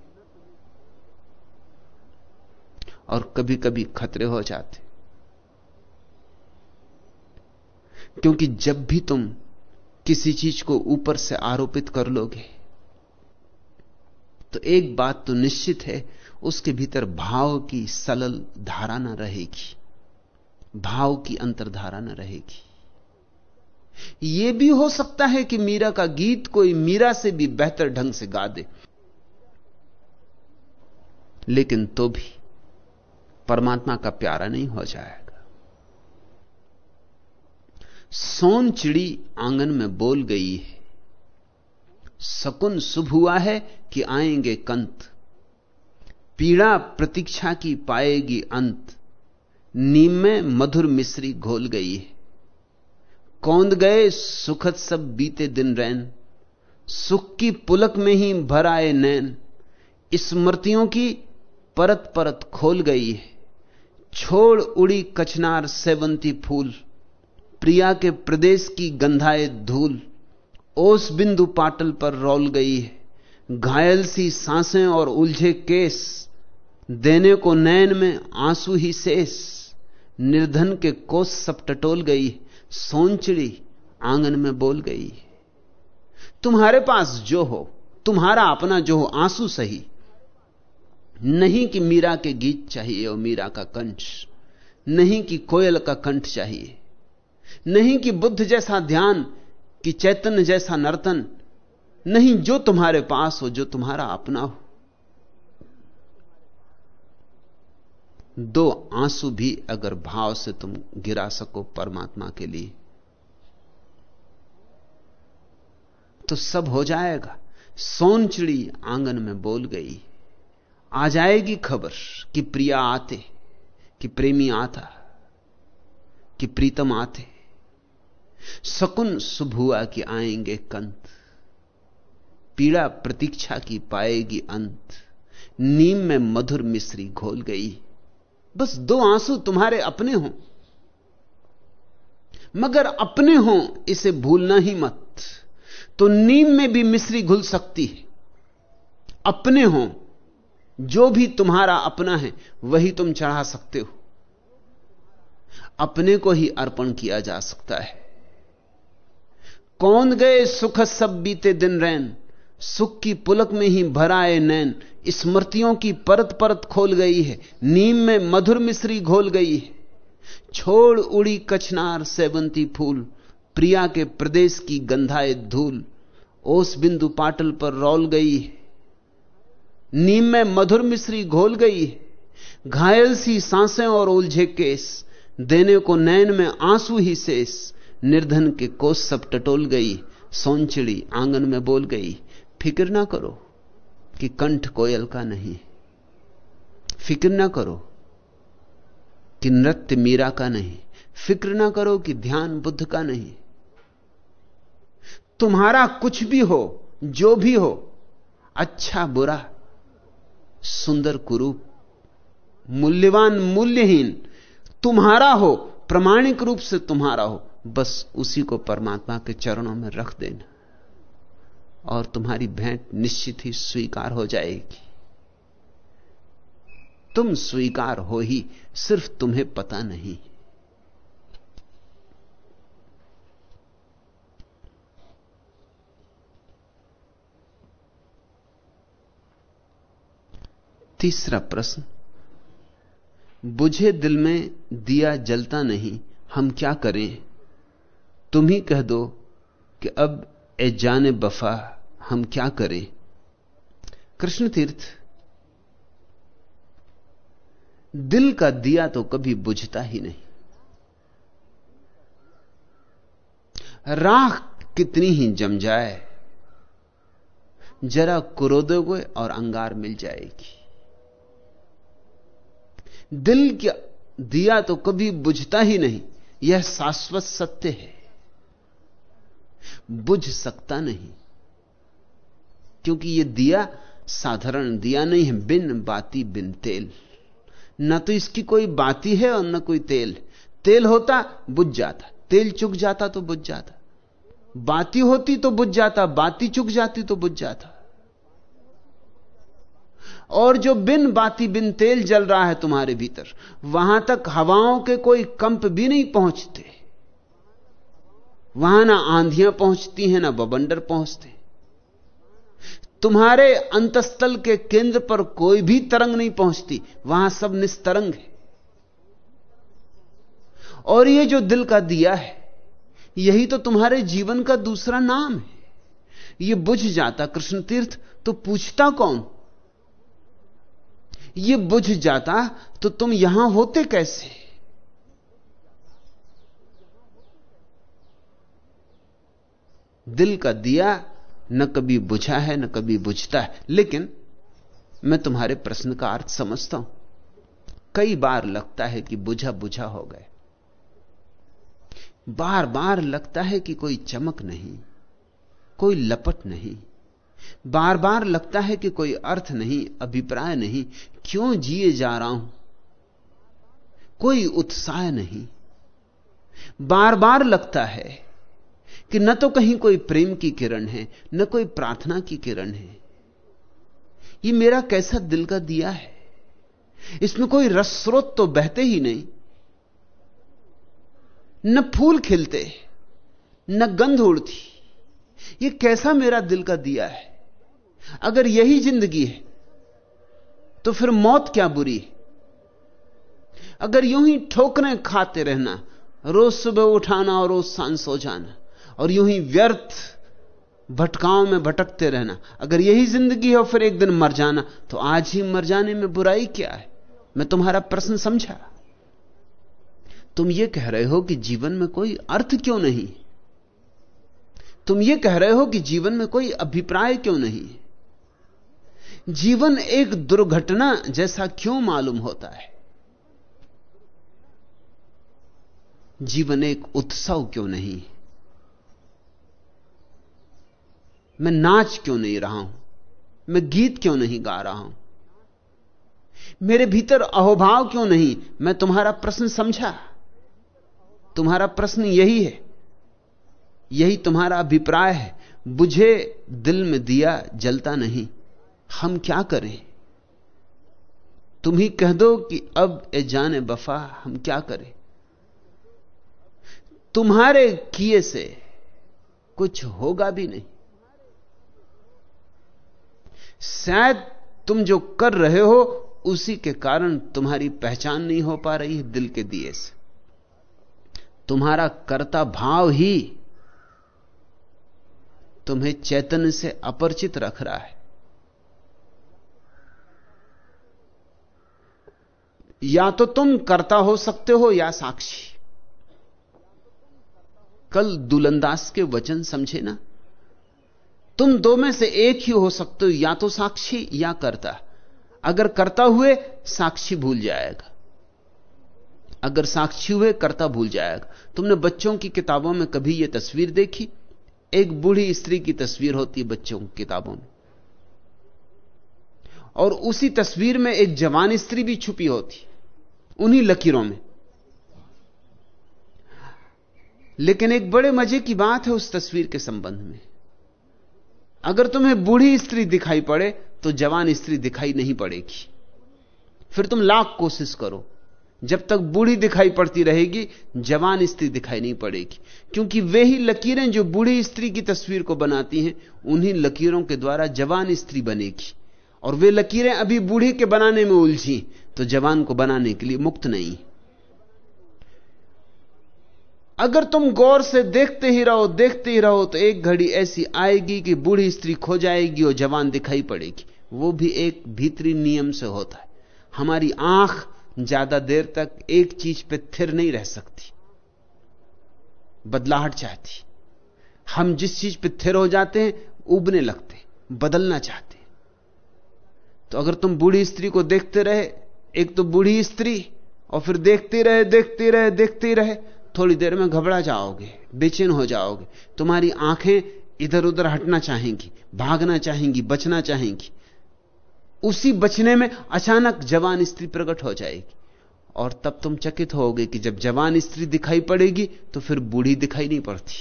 और कभी कभी खतरे हो जाते। क्योंकि जब भी तुम किसी चीज़ को ऊपर से आरोपित कर लोगे तो एक बात तो निश्चित है, उसके भीतर भाव की सलल धारा न रहेगी। भाव की अंतरधारा न रहेगी। यह भी हो सकता है कि मीरा का गीत कोई मीरा से भी बेहतर ढंग से गा दे। लेकिन तो भी परमात्मा का प्यारा नहीं हो जाएगा। सोन चिड़ी आँगन में बोल गई है शकुन शुभ हुआ है कि आएँगे कंत। पीड़ा प्रतीक्षा की पाएगी अंत। नीम में मधुर मिश्री घोल गई है। कौंद गए, सुखद सब बीते दिन रैन। सुख की पुलक में ही भर आए नैन। स्मृतियों की परत परत खोल गई है। छोड़ उड़ी कचनार सेवंती फूल, प्रिया के प्रदेश की गंधाए धूल, ओस बिंदु पाटल पर रोल गई है। घायल सी साँसें और उलझे केस, देने को नैन में आँसू ही शेष। निर्धन के कोस सब टटोल गई, सोनचड़ी आँगन में बोल गई तुम्हारे पास जो हो, तुम्हारा अपना जो हो, आँसू सही। नहीं कि मीरा के गीत चाहिए और मीरा का कंठ, नहीं कि कोयल का कंठ चाहिए, नहीं कि बुद्ध जैसा ध्यान, कि चैतन्य जैसा नर्तन, नहीं जो तुम्हारे पास हो, जो तुम्हारा अपना हो। दो आँसू भी अगर भाव से तुम गिरा सको परमात्मा के लिए तो सब हो जाएगा। सोनचिड़ी आँगन में बोल गई आ जाएगी खबर कि प्रिया आते, कि प्रेमी आता, कि प्रीतम आते। सकुन शुभ हुआ कि आएँगे कंत, पीड़ा प्रतीक्षा की पाएगी अंत। नीम में मधुर मिश्री घोल गई, बस दो आँसू तुम्हारे अपने हों। मगर अपने हों इसे भूलना ही मत तो नीम में भी मिश्री घुल सकती है। अपने हों जो भी तुम्हारा अपना है, वही तुम चढ़ा सकते हो। अपने को ही अर्पण किया जा सकता है। कौन गए सुख सब बीते दिन रैन? सुख की पुलक में ही भराए नैन। स्मृतियों की परत परत खोल गई है। नीम में मधुर मिश्री घोल गई है। छोड़ उड़ी कछनार सेवंती फूल। प्रिया के प्रदेश की गंधाए धूल। ओस बिंदु पाटल पर रोल गई है। नीम में मधुर मिश्री घोल गई घायल सी साँसें और उलझे केस। देने को नैन में आँसू ही शेष। निर्धन के कोस सब टटोल गई। सोनचिड़ी आँगन में बोल गई, फ़िक्र ना करो कि कंठ कोयल का नहीं। फ़िक्र ना करो कि नृत्य मीरा का नहीं। फ़िक्र ना करो कि ध्यान बुद्ध का नहीं। तुम्हारा कुछ भी हो, जो भी हो अच्छा बुरा सुंदर कुरूप, मूल्यवान, मूल्यहीन, तुम्हारा हो, प्रमाणिक रूप से तुम्हारा हो, बस उसी को परमात्मा के चरणों में रख देना। और तुम्हारी भेंट निश्चित ही स्वीकार हो जाएगी। तुम स्वीकार हो ही, सिर्फ़ तुम्हें पता नहीं। तीसरा प्रश्न। बुझे दिल में दिया जलता नहीं, हम क्या करें? तुम ही कह दो कि अब ए जाने बफा, हम क्या करें? कृष्ण तीर्थ दिल का दिया तो कभी बुझता ही नहीं। राख कितनी ही जम जाए, जरा कुरोदोगे और अंगार मिल जाएगी। दिल का दिया तो कभी बुझता ही नहीं। यह शाश्वत सत्य है। बुझ सकता नहीं। क्योंकि यह दिया साधारण दिया नहीं है, बिन बाती बिन तेल। न तो इसकी कोई बाती है और ना कोई तेल। तेल होता बुझ जाता, तेल चुक जाता तो बुझ जाता। बाती होती तो बुझ जाता, बाती चुक जाती तो बुझ जाता। और जो बिन बाती बिन तेल जल रहा है तुम्हारे भीतर, वहाँ तक हवाओं के कोई कंप भी नहीं पहुँचते। वहाँ ना आंधियाँ पहुँचती हैं, ना बबंडर पहुँचते। तुम्हारे अंतस्थल के केंद्र पर कोई भी तरंग नहीं पहुँचती, वहाँ सब निस्तरंग है। और ये जो दिल का दिया है, यही तो तुम्हारे जीवन का दूसरा नाम है। ये बुझ जाता, कृष्ण तीर्थ तो पूछता कौन? ये बुझ जाता तो तुम यहाँ होते कैसे? दिल का दिया न कभी बुझा है, न कभी बुझता है। लेकिन मैं तुम्हारे प्रश्न का अर्थ समझता हूँ। कई बार लगता है कि बुझा बुझा हो गए। बार बार लगता है कि कोई चमक नहीं, कोई लपट नहीं। बार बार लगता है कि कोई अर्थ नहीं, अभिप्राय नहीं। क्यों जिए जा रहा हूँ? कोई उत्साह नहीं। बार बार लगता है कि न तो कहीं कोई प्रेम की किरण है, न कोई प्रार्थना की किरण है। ये मेरा कैसा दिल का दिया है? इसमें कोई रस स्रोत तो बहते ही नहीं। न फूल खिलते, न गंध उड़ती। ये कैसा मेरा दिल का दिया है? अगर यही ज़िंदगी है तो फिर मौत क्या बुरी? अगर यूँ ही ठोकरें खाते रहना, रोज सुबह उठाना और रोज साँझ सो जाना, और यूँ ही व्यर्थ भटकाओं में भटकते रहना, अगर यही ज़िंदगी है और फिर एक दिन मर जाना तो आज ही मर जाने में बुराई क्या है? मैं तुम्हारा प्रश्न समझा। तुम ये कह रहे हो कि जीवन में कोई अर्थ क्यों नहीं? तुम ये कह रहे हो कि जीवन में कोई अभिप्राय क्यों नहीं? जीवन एक दुर्घटना जैसा क्यों मालूम होता है? जीवन एक उत्सव क्यों नहीं? मैं नाच क्यों नहीं रहा हूँ? मैं गीत क्यों नहीं गा रहा हूँ? मेरे भीतर अहोभाव क्यों नहीं? मैं तुम्हारा प्रश्न समझा। तुम्हारा प्रश्न यही है। यही तुम्हारा अभिप्राय है। बुझे दिल में दिया जलता नहीं। हम क्या करें? तुम ही कह दो कि अब ए जाने बफा, हम क्या करें? तुम्हारे किए से कुछ होगा भी नहीं। शायद तुम जो कर रहे हो, उसी के कारण तुम्हारी पहचान नहीं हो पा रही है दिल के दिए से। तुम्हारा कर्ता भाव ही तुम्हें चैतन्य से अपरिचित रख रहा है। या तो तुम कर्ता हो सकते हो या साक्षी। कल दुलंदास के वचन समझे ना? तुम दो में से एक ही हो सकते हो, या तो साक्षी या कर्ता। अगर कर्ता हुए, साक्षी भूल जाएगा। अगर साक्षी हुए, कर्ता भूल जाएगा। तुमने बच्चों की किताबों में कभी यह तस्वीर देखी? एक बूढ़ी स्त्री की तस्वीर होती है बच्चों की किताबों में। और उसी तस्वीर में एक जवान स्त्री भी छुपी होती। उन्हीं लकीरों में। लेकिन एक बड़े मज़े की बात है उस तस्वीर के संबंध में। अगर तुम्हें बूढ़ी स्त्री दिखाई पड़े तो जवान स्त्री दिखाई नहीं पड़ेगी। फिर तुम लाख कोशिश करो। जब तक बूढ़ी दिखाई पड़ती रहेगी, जवान स्त्री दिखाई नहीं पड़ेगी। क्योंकि वे ही लकीरें जो बूढ़ी स्त्री की तस्वीर को बनाती हैं, उन्हीं लकीरों के द्वारा जवान स्त्री बनेगी। और वे लकीरें अभी बूढ़ी के बनाने में उलझी तो जवान को बनाने के लिए मुक्त नहीं। अगर तुम गौर से देखते ही रहो, देखते ही रहो तो एक घड़ी ऐसी आएगी कि बूढ़ी स्त्री खो जाएगी और जवान दिखाई पड़ेगी। वो भी एक भीतरी नियम से होता है। हमारी आँख ज़्यादा देर तक एक चीज़ पे थिर नहीं रह सकती। बदलाहट चाहती। हम जिस चीज़ पे थिर हो जाते हैं, उबने लगते बदलना चाहते तो अगर तुम बूढ़ी स्त्री को देखते रहे, एक तो बूढ़ी स्त्री, और फिर देखते रहे देखते रहे देखते रहे, थोड़ी देर में घबरा जाओगे, बेचैन हो जाओगे। तुम्हारी आँखें इधर उधर हटना चाहेंगी, भागना चाहेंगी, बचना चाहेंगी। उसी बचने में अचानक जवान स्त्री प्रकट हो जाएगी। और तब तुम चकित होगे कि जब जवान स्त्री दिखाई पड़ेगी तो फिर बूढ़ी दिखाई नहीं पड़ती,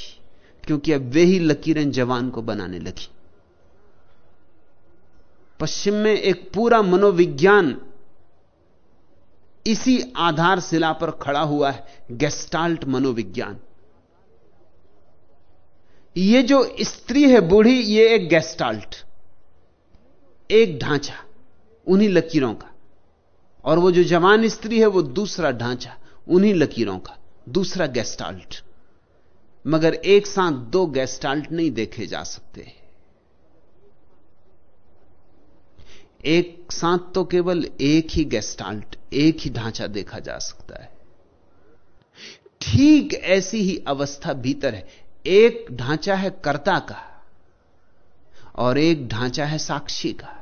क्योंकि अब वे ही लकीरें जवान को बनाने लगी। पश्चिम में एक पूरा मनोविज्ञान इसी आधारशिला पर खड़ा हुआ है गेस्टाल्ट मनोविज्ञान। ये जो स्त्री है, बूढ़ी, ये एक गेस्टाल्ट एक ढांचा, उन्हीं लकीरों का। और वो जो जवान स्त्री है, वो दूसरा ढांचा, उन्हीं लकीरों का, दूसरा गेस्टाल्ट मगर एक साथ दो गेस्टाल्ट नहीं देखे जा सकते। एक साथ तो केवल एक ही गेस्टाल्ट एक ही ढांचा देखा जा सकता है। ठीक ऐसी ही अवस्था भीतर है। एक ढांचा है कर्ता का और एक ढांचा है साक्षी का।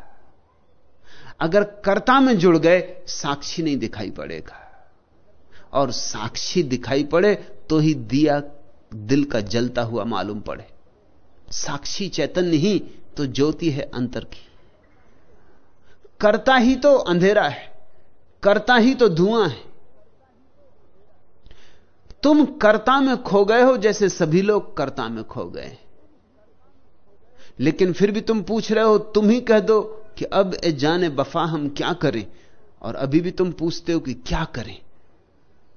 अगर कर्ता में जुड़ गए, साक्षी नहीं दिखाई पड़ेगा। और साक्षी दिखाई पड़े तो ही दिया दिल का जलता हुआ मालूम पड़े। साक्षी चैतन्य ही तो ज्योति है अंतर की। करता ही तो अंधेरा है, करता ही तो धुआँ है। तुम कर्ता में खो गए हो जैसे सभी लोग कर्ता में खो गए। लेकिन फिर भी तुम पूछ रहे हो, तुम ही कह दो कि अब ए जाने बफा हम क्या करें? और अभी भी तुम पूछते हो कि क्या करें?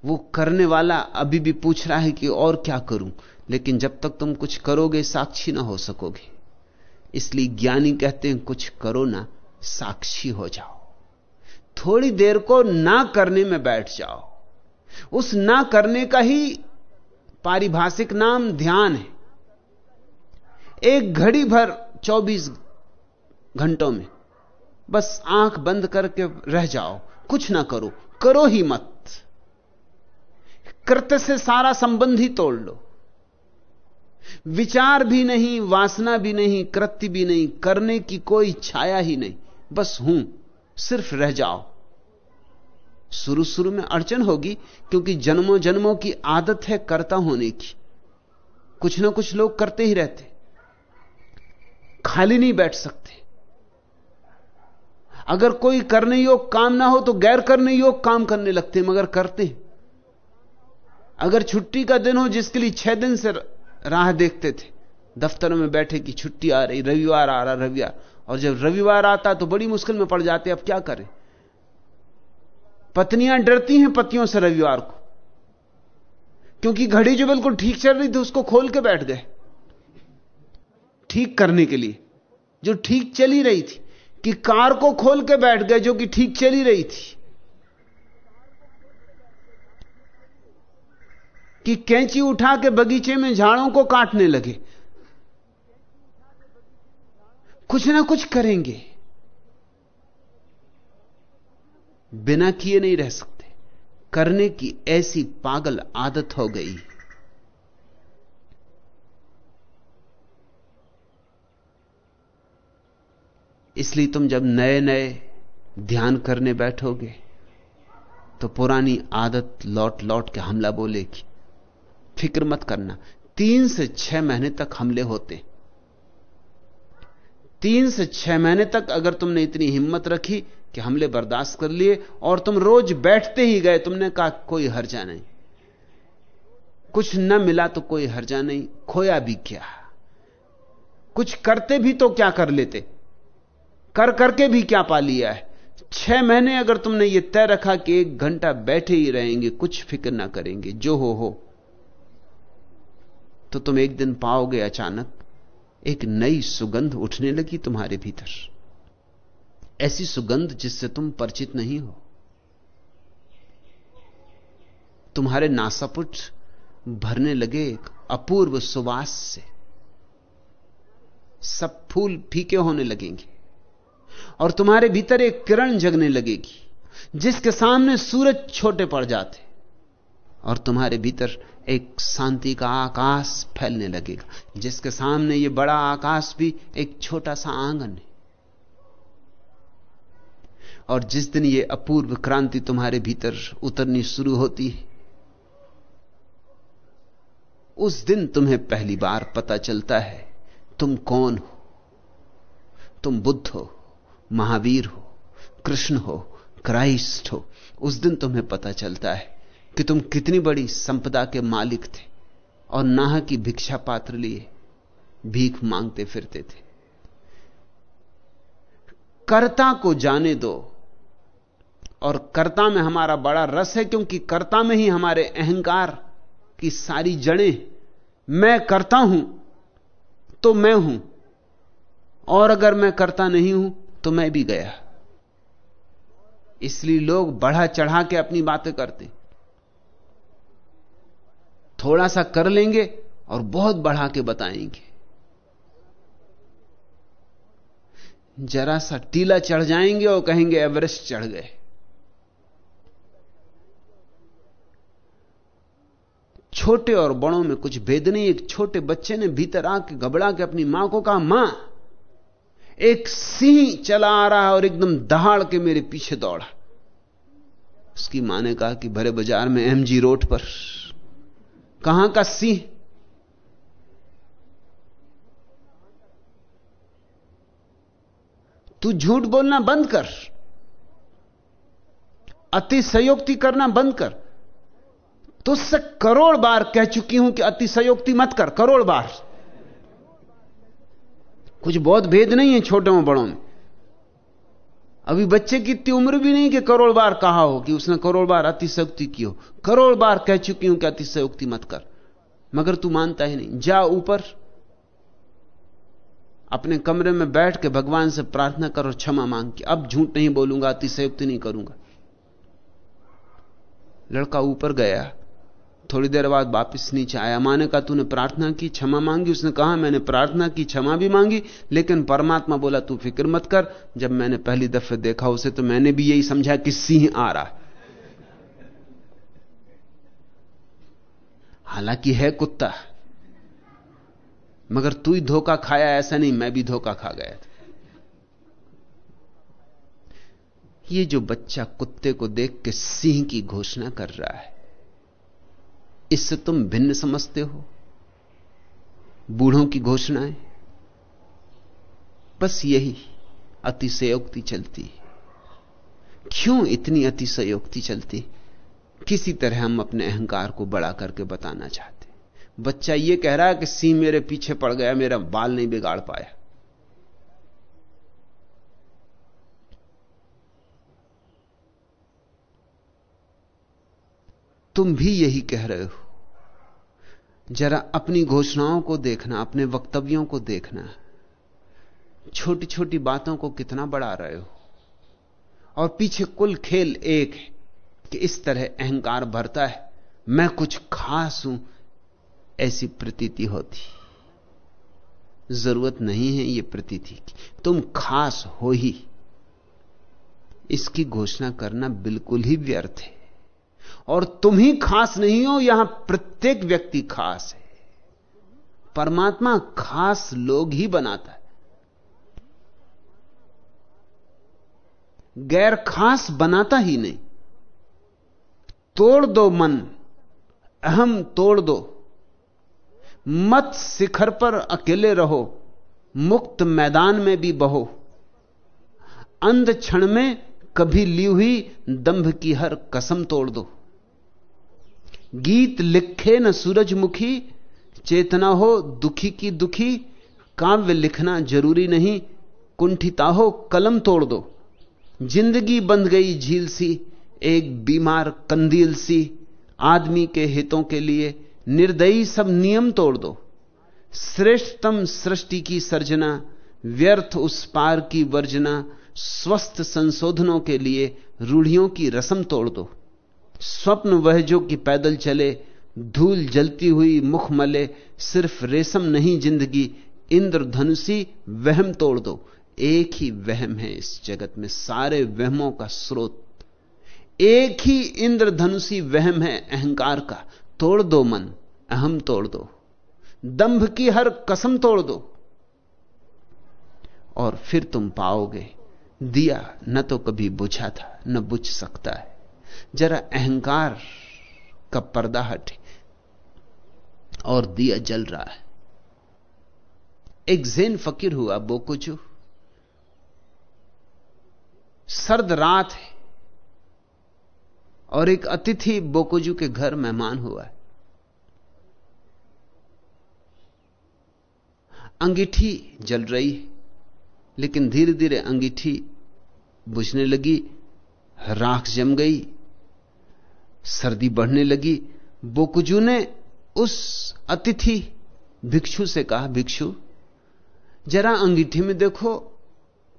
वो करने वाला अभी भी पूछ रहा है कि और क्या करूँ? लेकिन जब तक तुम कुछ करोगे, साक्षी ना हो सकोगे। इसलिए ज्ञानी कहते हैं, कुछ करो ना। साक्षी हो जाओ। थोड़ी देर को ना करने में बैठ जाओ। उस ना करने का ही पारिभाषिक नाम ध्यान है। एक घड़ी भर 24 घंटों में बस आँख बंद करके रह जाओ। कुछ ना करो। करो ही मत। कृत्य से सारा संबंध ही तोड़ लो। विचार भी नहीं, वासना भी नहीं, कृत्य भी नहीं, करने की कोई छाया ही नहीं। बस हूँ, सिर्फ़ रह जाओ। शुरू शुरू में अड़चन होगी, क्योंकि जन्मों जन्मों की आदत है करता होने की। कुछ ना कुछ लोग करते ही रहते। खाली नहीं बैठ सकते। अगर कोई करने योग काम ना हो तो गैर करने योग काम करने लगते, मगर करते। अगर छुट्टी का दिन हो, जिसके लिए छह दिन से राह देखते थे, दफ्तर में बैठे कि छुट्टी आ रही, रविवार आ रहा, रविवार। और जब रविवार आता तो बड़ी मुश्किल में पड़ जाते, अब क्या करें? पत्नियाँ डरती हैं पतियों से रविवार को। क्योंकि घड़ी जो बिल्कुल ठीक चल रही थी, उसको खोल के बैठ गए। ठीक करने के लिए। जो ठीक चली रही थी, कि कार को खोल के बैठ गए, जो कि ठीक चली रही थी। कि कैंची उठा के बगीचे में झाड़ों को काटने लगे। कुछ ना कुछ करेंगे। बिना किए नहीं रह सकते। करने की ऐसी पागल आदत हो गई। इसलिए तुम जब नए नए ध्यान करने बैठोगे तो पुरानी आदत लौट लौट के हमला बोलेगी। फ़िक्र मत करना। तीन से छह महीने तक हमले होते तीन से छह महीने तक अगर तुमने इतनी हिम्मत रखी कि हमले बर्दाश्त कर लिए और तुम रोज बैठते ही गए, तुमने कहा, कोई हर्जा नहीं। कुछ न मिला तो कोई हर्जा नहीं, खोया भी क्या? कुछ करते भी तो क्या कर लेते? कर करके भी क्या पा लिया है? छह महीने अगर तुमने यह तय रखा कि एक घंटा बैठे ही रहेंगे, कुछ फ़िक्र ना करेंगे, जो हो हो तो तुम एक दिन पाओगे अचानक। एक नई सुगंध उठने लगी तुम्हारे भीतर। ऐसी सुगंध जिससे तुम परिचित नहीं हो। तुम्हारे नासापुट भरने लगे एक अपूर्व सुवास से। सब फूल फीके होने लगेंगे और तुम्हारे भीतर एक किरण जगने लगेगी, जिसके सामने सूरज छोटे पड़ जाते। और तुम्हारे भीतर एक शांति का आकाश फैलने लगेगा। जिसके सामने ये बड़ा आकाश भी एक छोटा सा आँगन है। और जिस दिन ये अपूर्व क्रांति तुम्हारे भीतर उतरनी शुरू होती है, उस दिन तुम्हें पहली बार पता चलता है, तुम कौन हो? तुम बुद्ध हो, महावीर हो, कृष्ण हो, क्राइस्ट हो, उस दिन तुम्हें पता चलता है। कि तुम कितनी बड़ी संपदा के मालिक थे और नाह की भिक्षा पात्र लिए, भीख मांगते फिरते थे। कर्ता को जाने दो। और कर्ता में हमारा बड़ा रस है क्योंकि कर्ता में ही हमारे अहंकार की सारी जड़ें मैं करता हूँ तो मैं हूँ। और अगर मैं करता नहीं हूँ तो मैं भी गया। इसलिए लोग बढ़ा चढ़ा के अपनी बातें करते। थोड़ा सा कर लेंगे और बहुत बढ़ा के बताएँगे। जरा सा टीला चढ़ जाएँगे और कहेंगे एवरेस्ट चढ़ गए। छोटे और बड़ों में कुछ भेद नहीं, एक छोटे बच्चे ने भीतर आके घबरा के अपनी माँ को कहा, माँ, एक सिंह चला आ रहा है और एकदम दहाड़ के मेरे पीछे दौड़ा। उसकी माँ ने कहा कि, भरे बाज़ार में एमजी रोड पर। कहाँ का सिंह? तू झूठ बोलना बंद कर। अतिशयोक्ति करना बंद कर। तुझसे करोड़ बार कह चुकी हूँ कि अतिशयोक्ति मत कर, करोड़ बार। कुछ बहुत भेद नहीं है छोटों बड़ों में। अभी बच्चे की इतनी उम्र भी नहीं कि करोड़ बार कहा हो कि उसने करोड़ बार अतिशयोक्ति की हो। करोड़ बार कह चुकी हूँ कि अतिशयोक्ति मत कर। मगर तू मानता ही नहीं। जा ऊपर। अपने कमरे में बैठ के भगवान से प्रार्थना कर और क्षमा मांग के। अब झूठ नहीं बोलूँगा, अतिशयोक्ति नहीं करूँगा। लड़का ऊपर गया। थोड़ी देर बाद वापस नीचे आया। माँ ने कहा, तूने प्रार्थना की, क्षमा मांगी? उसने कहा, मैंने प्रार्थना की, क्षमा भी मांगी, लेकिन परमात्मा बोला, तू फ़िक्र मत कर, जब मैंने पहली दफे देखा उसे तो मैंने भी यही समझा कि सिंह आ रहा हालाँकि है कुत्ता, मगर तू ही धोखा खाया, ऐसा नहीं, मैं भी धोखा खा गया था। ये जो बच्चा कुत्ते को देख के सिंह की घोषणा कर रहा है इससे तुम भिन्न समझते हो। बूढ़ों की घोषणाएँ। बस यही अतिशयोक्ति चलती है। क्यों इतनी अतिशयोक्ति चलती? किसी तरह हम अपने अहंकार को बड़ा करके बताना चाहते बच्चा यह कह रहा है कि सी मेरे पीछे पड़ गया, मेरा बाल नहीं बिगाड़ पाया। तुम भी यही कह रहे हो। जरा अपनी घोषणाओं को देखना, अपने वक्तव्यों को देखना। छोटी छोटी बातों को कितना बढ़ा रहे हो। और पीछे कुल खेल एक है कि इस तरह अहंकार भरता है, मैं कुछ खास हूँ, ऐसी प्रतीति होती। ज़रूरत नहीं है यह प्रतीति की, तुम खास हो ही। इसकी घोषणा करना बिल्कुल ही व्यर्थ है। और तुम ही खास नहीं हो, यहाँ प्रत्येक व्यक्ति खास है। परमात्मा खास लोग ही बनाता है। गैर खास बनाता ही नहीं। तोड़ दो मन, अहम तोड़ दो। मत शिखर पर अकेले रहो, मुक्त मैदान में भी बहो। अंध क्षण में कभी ली हुई दंभ की हर कसम तोड़ दो। गीत लिखे न सूरजमुखी, चेतना हो दुखी की दुखी, काव्य लिखना ज़रूरी नहीं, कुंठिता हो कलम तोड़ दो। ज़िंदगी बंध गई झील सी, एक बीमार कंदील सी, आदमी के हितों के लिए निर्दयी सब नियम तोड़ दो। श्रेष्ठतम सृष्टि की सर्जना, व्यर्थ उस पार की वर्जना, स्वस्थ संशोधनों के लिए रूढ़ियों की रसम तोड़ दो। स्वप्न वह जो कि पैदल चले, धूल जलती हुई मुख मले, सिर्फ़ रेशम नहीं ज़िंदगी, इंद्रधनुषी वहम तोड़ दो। एक ही वहम है इस जगत में, सारे वहमों का स्रोत। एक ही इंद्रधनुषी वहम है अहंकार का। तोड़ दो मन, अहम तोड़ दो। दंभ की हर कसम तोड़ दो। और फिर तुम पाओगे, दिया न तो कभी बुझा था, न बुझ सकता है। जरा अहंकार का पर्दा हटे। और दिया जल रहा है। एक जैन फकीर हुआ, बोकुचू। सर्द रात है। और एक अतिथि बोकोजू के घर मेहमान हुआ है। अंगीठी जल रही है, लेकिन धीरे धीरे अंगीठी बुझने लगी, राख जम गई। सर्दी बढ़ने लगी। बोकुजू ने उस अतिथि भिक्षु से कहा, भिक्षु, जरा अंगीठी में देखो,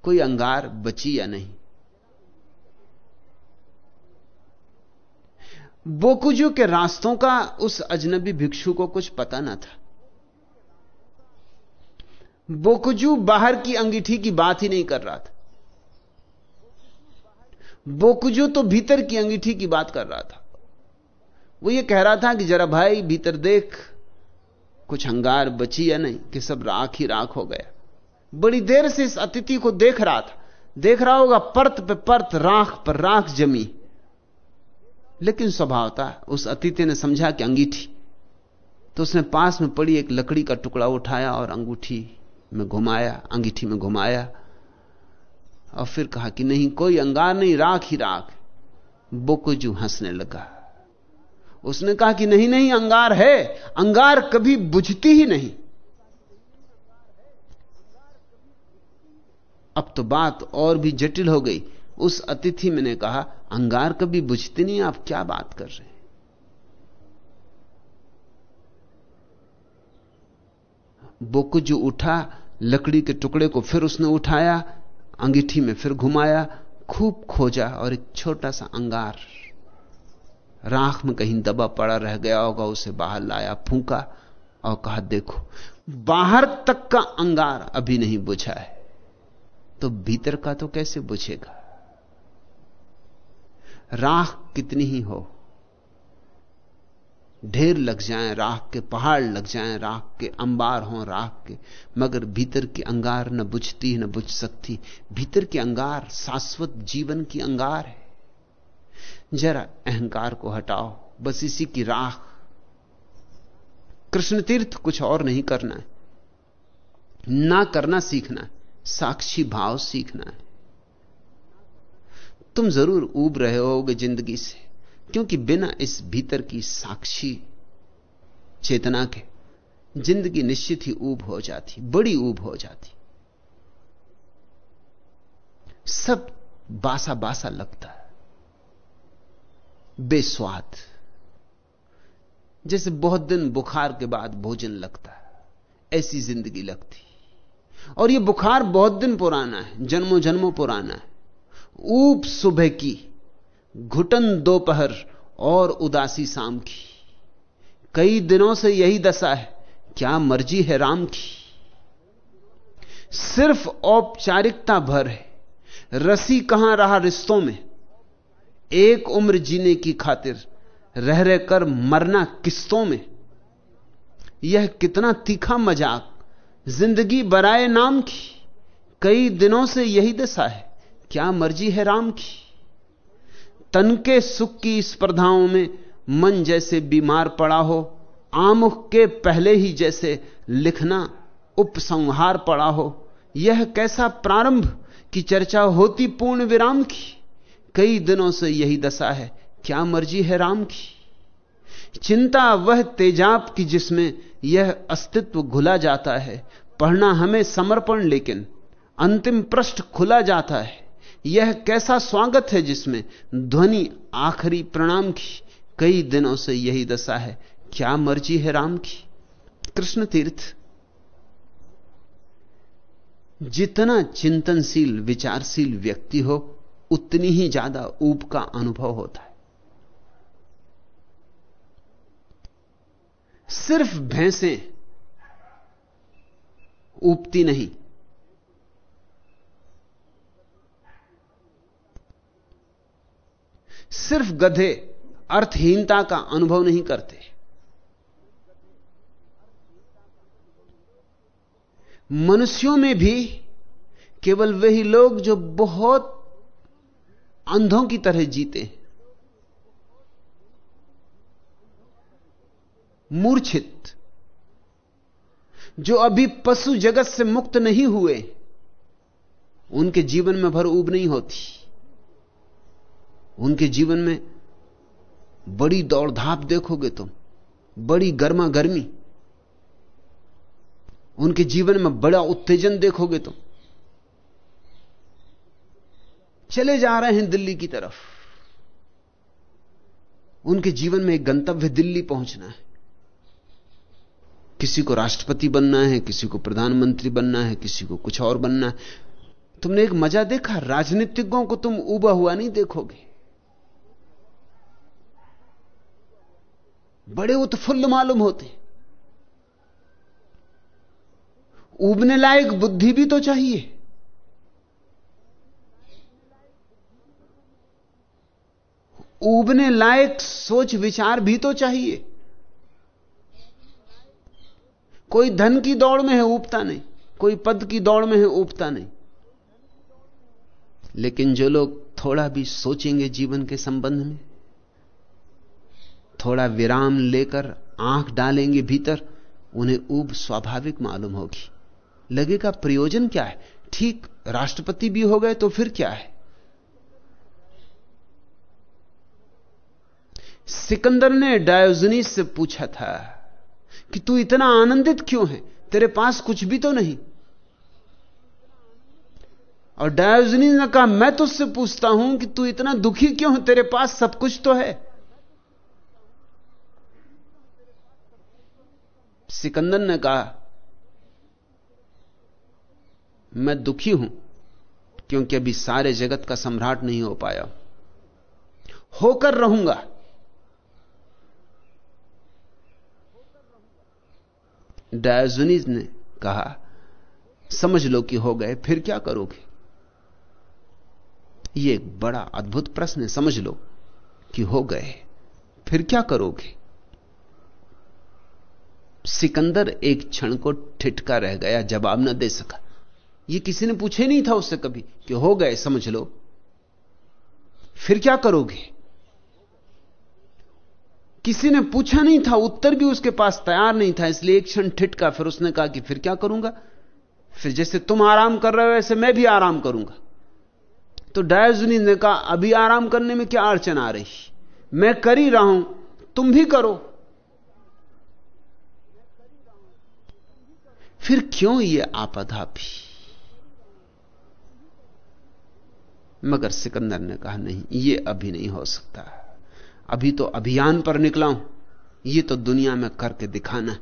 कोई अंगार बची या नहीं? बोकुजू के रास्तों का उस अजनबी भिक्षु को कुछ पता ना था। बोकुजू बाहर की अंगीठी की बात ही नहीं कर रहा था। बोकुजू तो भीतर की अंगीठी की बात कर रहा था। वो ये कह रहा था कि जरा भाई, भीतर देख, कुछ अंगार बची या नहीं, कि सब राख ही राख हो गया। बड़ी देर से इस अतिथि को देख रहा था। देख रहा होगा, परत पे परत, राख पर राख जमी। लेकिन स्वभाव था उस अतिथि ने समझा कि अंगीठी। तो उसने पास में पड़ी एक लकड़ी का टुकड़ा उठाया और अंगूठी में घुमाया, अंगीठी में घुमाया। और फिर कहा कि नहीं, कोई अंगार नहीं, राख ही राख। बोकुजू हंसने लगा। उसने कहा कि नहीं नहीं, अंगार है। अंगार कभी बुझती ही नहीं। अब तो बात और भी जटिल हो गई। उस अतिथि मैंने कहा, अंगार कभी बुझती नहीं, आप क्या बात कर रहे हैं? बोकुजू उठा, लकड़ी के टुकड़े को फिर उसने उठाया, अंगीठी में फिर घुमाया, खूब खोजा और एक छोटा सा अंगार राख में कहीं दबा पड़ा रह गया होगा, उसे बाहर लाया, फूका और कहा, देखो, बाहर तक का अंगार अभी नहीं बुझा है तो भीतर का तो कैसे बुझेगा? राख कितनी ही हो, ढेर लग जाएँ, राख के पहाड़ लग जाएँ, राख के अंबार हों, राख के, मगर भीतर की अंगार न बुझती, न बुझ सकती, भीतर की अंगार शाश्वत जीवन की अंगार है। जरा अहंकार को हटाओ, बस इसी की राख। कृष्ण तीर्थ कुछ और नहीं करना है। ना करना सीखना है, साक्षी भाव सीखना है। तुम ज़रूर उब रहे होगे ज़िंदगी से, क्योंकि बिना इस भीतर की साक्षी चेतना के ज़िंदगी निश्चित ही ऊब हो जाती, बड़ी ऊब हो जाती। सब बासा बासा लगता है। बेस्वाद। जैसे बहुत दिन बुखार के बाद भोजन लगता है, ऐसी ज़िंदगी लगती। और यह बुखार बहुत दिन पुराना है, जन्मों जन्मों पुराना है। ऊप सुबह की, घुटन दोपहर और उदासी शाम की। कई दिनों से यही दशा है, क्या मर्ज़ी है राम की। सिर्फ़ औपचारिकता भर है रसी कहाँ रहा रिश्तों में एक उम्र जीने की खातिर रह रह कर मरना किस्तों में? यह कितना तीखा मज़ाक। ज़िंदगी बराए नाम की, कई दिनों से यही दशा है। क्या मर्ज़ी है राम की? तन के सुख की स्पर्धाओं में मन जैसे बीमार पड़ा हो, आमुख के पहले ही जैसे लिखना उपसंहार पड़ा हो। यह कैसा प्रारंभ की चर्चा होती पूर्ण विराम की? कई दिनों से यही दशा है। क्या मर्ज़ी है राम की? चिंता वह तेजाब की जिसमें यह अस्तित्व घुला जाता है। पढ़ना हमें समर्पण, लेकिन अंतिम पृष्ठ खुला जाता है। यह कैसा स्वागत है जिसमें ध्वनि आखिरी प्रणाम की? कई दिनों से यही दशा है। क्या मर्ज़ी है राम की? कृष्ण तीर्थ जितना चिंतनशील, विचारशील व्यक्ति हो उतनी ही ज़्यादा ऊप का अनुभव होता है। सिर्फ़ भैंसें ऊपती नहीं। सिर्फ़ गधे अर्थहीनता का अनुभव नहीं करते। मनुष्यों में भी केवल वही लोग जो बहुत अंधों की तरह जीते मूर्छित, जो अभी पशु जगत से मुक्त नहीं हुए, उनके जीवन में भर ऊब नहीं होती। उनके जीवन में बड़ी दौड़धाप देखोगे तुम, बड़ी गर्मा गर्मी उनके जीवन में बड़ा उत्तेजन देखोगे तुम। चले जा रहे हैं दिल्ली की तरफ़। उनके जीवन में एक गंतव्य दिल्ली पहुँचना है। किसी को राष्ट्रपति बनना है, किसी को प्रधानमंत्री बनना है, किसी को कुछ और बनना है। तुमने एक मज़ा देखा? राजनीतिज्ञों को तुम उबा हुआ नहीं देखोगे। बड़े उत्फुल्ल मालूम होते। उबने लायक बुद्धि भी तो चाहिए। उबने लायक सोच विचार भी तो चाहिए। कोई धन की दौड़ में है, उबता नहीं। कोई पद की दौड़ में है, उबता नहीं। लेकिन जो लोग थोड़ा भी सोचेंगे जीवन के संबंध में, थोड़ा विराम लेकर आँख डालेंगे भीतर, उन्हें ऊब स्वाभाविक मालूम होगी। लगेगा प्रयोजन क्या है? ठीक, राष्ट्रपति भी हो गए तो फिर क्या है? सिकंदर ने डायोजनीस से पूछा था कि तू इतना आनंदित क्यों है? तेरे पास कुछ भी तो नहीं। और डायोजनीस ने कहा, मैं तुझसे पूछता हूँ कि तू इतना दुखी क्यों है? तेरे पास सब कुछ तो है। सिकंदर ने कहा, मैं दुखी हूँ क्योंकि अभी सारे जगत का सम्राट नहीं हो पाया। होकर रहूँगा। डायजुनीज ने कहा, समझ लो कि हो गए, फिर क्या करोगे? यह एक बड़ा अद्भुत प्रश्न है, समझ लो कि हो गए, फिर क्या करोगे? सिकंदर एक क्षण को ठिठका रह गया, जवाब न दे सका। यह किसी ने पूछे नहीं था उससे कभी कि हो गए, समझ लो। फिर क्या करोगे? किसी ने पूछा नहीं था, उत्तर भी उसके पास तैयार नहीं था, इसलिए एक क्षण ठिठका फिर उसने कहा कि फिर क्या करूँगा? फिर जैसे तुम आराम कर रहे हो, वैसे मैं भी आराम करूँगा। तो डायजुनी ने कहा, अभी आराम करने में क्या अड़चन आ रही? मैं कर ही रहा हूँ, तुम भी करो। फिर क्यों ये आपदा भी मगर सिकंदर ने कहा, नहीं, ये अभी नहीं हो सकता। अभी तो अभियान पर निकला हूँ। ये तो दुनिया में करके दिखाना है।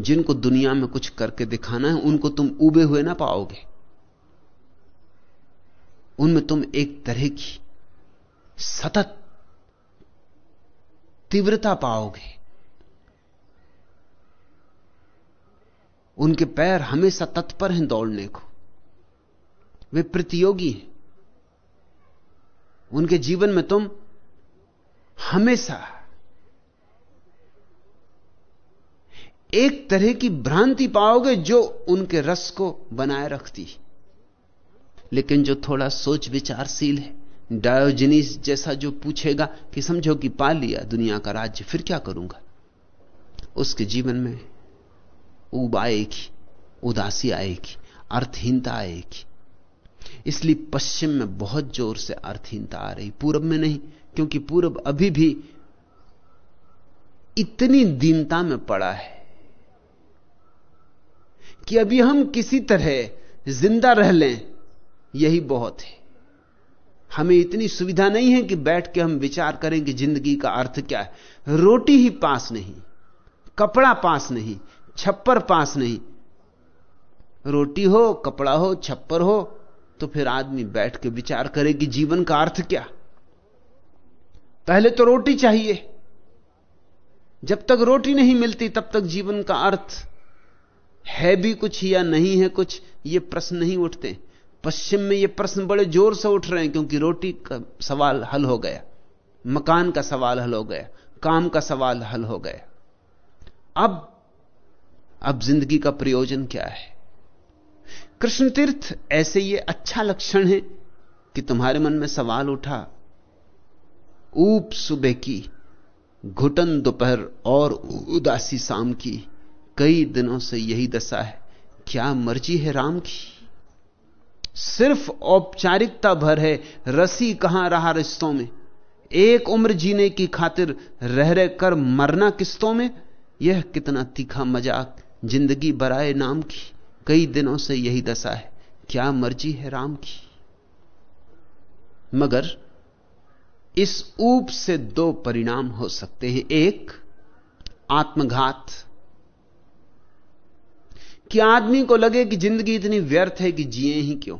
जिनको दुनिया में कुछ करके दिखाना है, उनको तुम उबे हुए ना पाओगे। उनमें तुम एक तरह की सतत तीव्रता पाओगे। उनके पैर हमेशा तत्पर हैं दौड़ने को। वे प्रतियोगी हैं। उनके जीवन में तुम हमेशा एक तरह की भ्रांति पाओगे जो उनके रस को बनाए रखती लेकिन जो थोड़ा सोच विचारशील है, डायोजनीस जैसा जो पूछेगा कि समझो कि पा लिया, दुनिया का राज्य फिर क्या करूँगा? उसके जीवन में ऊब आएगी, उदासी आएगी, अर्थहीनता आएगी। इसलिए पश्चिम में बहुत ज़ोर से अर्थहीनता आ रही, पूरब में नहीं क्योंकि पूरब अभी भी इतनी दीनता में पड़ा है कि अभी हम किसी तरह ज़िंदा रह लें, यही बहुत है। हमें इतनी सुविधा नहीं है कि बैठ के हम विचार करें कि ज़िंदगी का अर्थ क्या है। रोटी ही पास नहीं, कपड़ा पास नहीं, छप्पर पास नहीं। रोटी हो, कपड़ा हो, छप्पर हो तो फिर आदमी बैठ के विचार करे कि जीवन का अर्थ क्या। पहले तो रोटी चाहिए। जब तक रोटी नहीं मिलती, तब तक जीवन का अर्थ है भी कुछ या नहीं है कुछ, ये प्रश्न नहीं उठते। पश्चिम में ये प्रश्न बड़े ज़ोर से उठ रहे हैं क्योंकि रोटी का सवाल हल हो गया। मकान का सवाल हल हो गया। काम का सवाल हल हो गया। अब अब ज़िंदगी का प्रयोजन क्या है? कृष्ण तीर्थ ऐसे ये अच्छा लक्षण है कि तुम्हारे मन में सवाल उठा ऊप सुबह की, घुटन दोपहर और उदासी शाम की। कई दिनों से यही दशा है। क्या मर्ज़ी है राम की? सिर्फ़ औपचारिकता भर है। रसी कहाँ रहा रिश्तों में? एक उम्र जीने की खातिर रह रह कर मरना किस्तों में? यह कितना तीखा मज़ाक, ज़िंदगी बराए नाम की। कई दिनों से यही दशा है। क्या मर्ज़ी है राम की? मगर इस ऊप से दो परिणाम हो सकते हैं। एक, आत्मघात। कि आदमी को लगे कि ज़िंदगी इतनी व्यर्थ है कि जिए ही क्यों?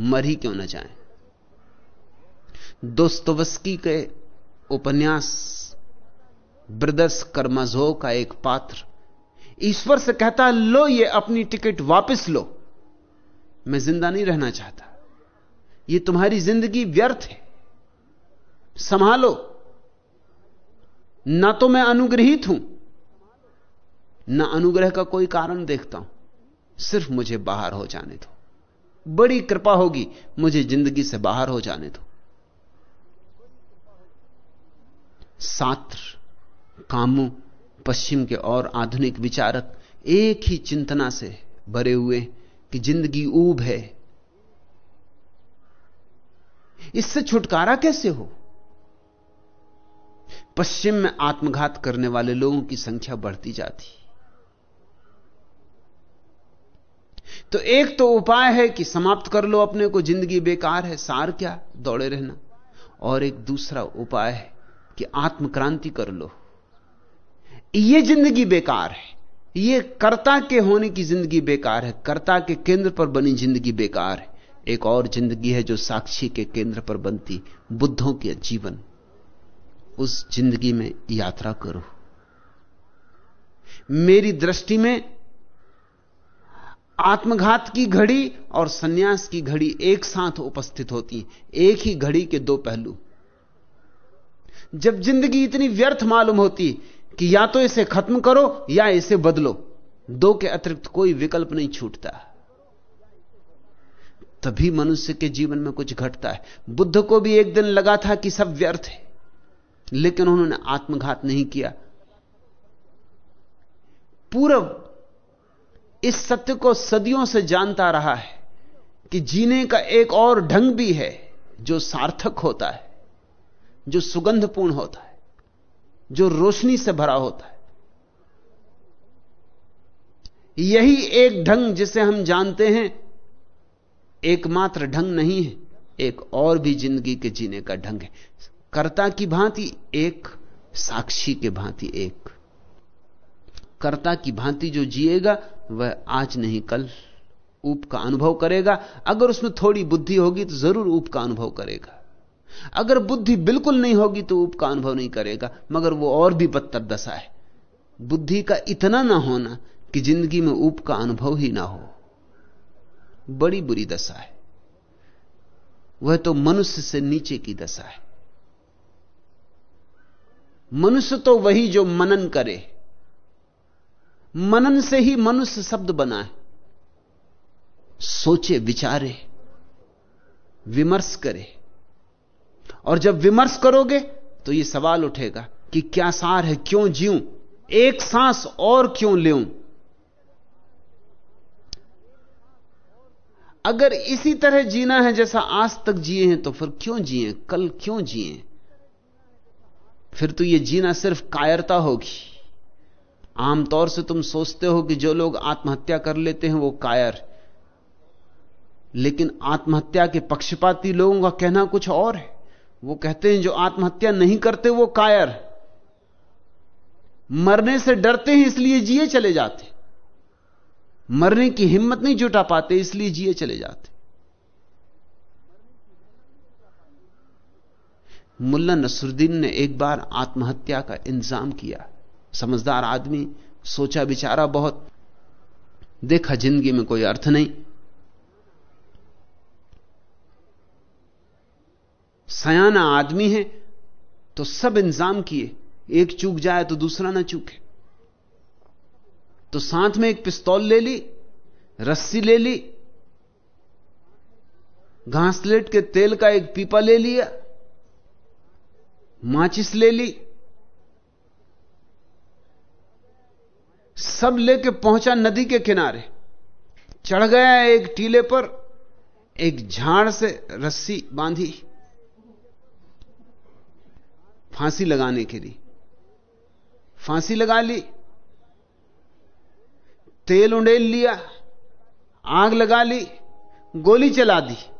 मर ही क्यों ना जाए? दोस्तोवस्की के उपन्यास, ब्रदर्स कर्माजो का एक पात्र, ईश्वर से कहता, लो ये अपनी टिकट वापस लो। मैं ज़िंदा नहीं रहना चाहता। ये तुम्हारी ज़िंदगी व्यर्थ है। संभालो। ना तो मैं अनुग्रहित हूँ, ना अनुग्रह का कोई कारण देखता हूँ, सिर्फ़ मुझे बाहर हो जाने दो। बड़ी कृपा होगी मुझे ज़िंदगी से बाहर हो जाने दो। सात्र, कामू, पश्चिम के और आधुनिक विचारक एक ही चिंतना से भरे हुए कि ज़िंदगी ऊब है। इससे छुटकारा कैसे हो? पश्चिम में आत्मघात करने वाले लोगों की संख्या बढ़ती जाती तो एक तो उपाय है कि समाप्त कर लो अपने को, ज़िंदगी बेकार है, सार क्या? दौड़े रहना। और एक दूसरा उपाय है कि आत्मक्रांति कर लो। यह ज़िंदगी बेकार है। यह कर्ता के होने की ज़िंदगी बेकार है। कर्ता के केंद्र पर बनी ज़िंदगी बेकार है। एक और ज़िंदगी है जो साक्षी के केंद्र पर बनती, बुद्धों के जीवन। उस ज़िंदगी में यात्रा करो। मेरी दृष्टि में आत्मघात की घड़ी और सन्यास की घड़ी एक साथ उपस्थित होती है। एक ही घड़ी के दो पहलू। जब ज़िंदगी इतनी व्यर्थ मालूम होती कि या तो इसे खत्म करो या इसे बदलो, दो के अतिरिक्त कोई विकल्प नहीं छूटता। तभी मनुष्य के जीवन में कुछ घटता है। बुद्ध को भी एक दिन लगा था कि सब व्यर्थ है। लेकिन उन्होंने आत्मघात नहीं किया। पूर्व इस सत्य को सदियों से जानता रहा है कि जीने का एक और ढंग भी है जो सार्थक होता है, जो सुगंधपूर्ण होता है, जो रोशनी से भरा होता है। यही एक ढंग जिसे हम जानते हैं, एकमात्र ढंग नहीं है, एक और भी ज़िंदगी के जीने का ढंग है। कर्ता की भांति एक, साक्षी के भांति एक। कर्ता की भांति जो जिएगा, वह आज नहीं, कल ऊप का अनुभव करेगा। अगर उसमें थोड़ी बुद्धि होगी तो ज़रूर ऊप का अनुभव करेगा। अगर बुद्धि बिल्कुल नहीं होगी तो ऊप का अनुभव नहीं करेगा। मगर वो और भी बदतर दशा है। बुद्धि का इतना ना होना, कि ज़िंदगी में ऊप का अनुभव ही ना हो। बड़ी बुरी दशा है। वह तो मनुष्य से नीचे की दशा है। मनुष्य तो वही जो मनन करे। मनन से ही मनुष्य शब्द बना है। सोचे, विचारे, विमर्श करे। और जब विमर्श करोगे तो यह सवाल उठेगा कि क्या सार है, क्यों जीऊं? एक सांस और क्यों लेऊं? अगर इसी तरह जीना है जैसा आज तक जिए हैं तो फिर क्यों जिए? कल क्यों जिए? फिर तो यह जीना सिर्फ़ कायरता होगी। आमतौर से तुम सोचते हो कि जो लोग आत्महत्या कर लेते हैं वो कायर। लेकिन आत्महत्या के पक्षपाती लोगों का कहना कुछ और है। वो कहते हैं, जो आत्महत्या नहीं करते वो कायर। मरने से डरते हैं, इसलिए जिए चले जाते। मरने की हिम्मत नहीं जुटा पाते, इसलिए जिए चले जाते। मुल्ला नसरुद्दीन ने एक बार आत्महत्या का इंतज़ाम किया। समझदार आदमी, सोचा बिचारा बहुत। देखा ज़िंदगी में कोई अर्थ नहीं। सयाना आदमी है तो सब इंतज़ाम किए। एक चूक जाए तो दूसरा ना चूके। तो साथ में एक पिस्तौल ले ली, रस्सी ले ली घासलेट के तेल का एक पीपा ले लिया। माचिस ले ली। सब लेके पहुँचा नदी के किनारे। चढ़ गया एक टीले पर, एक झाड़ से रस्सी बांधी। फांसी लगाने के लिए। फांसी लगा ली। तेल उंडेल लिया। आग लगा ली। गोली चला दी।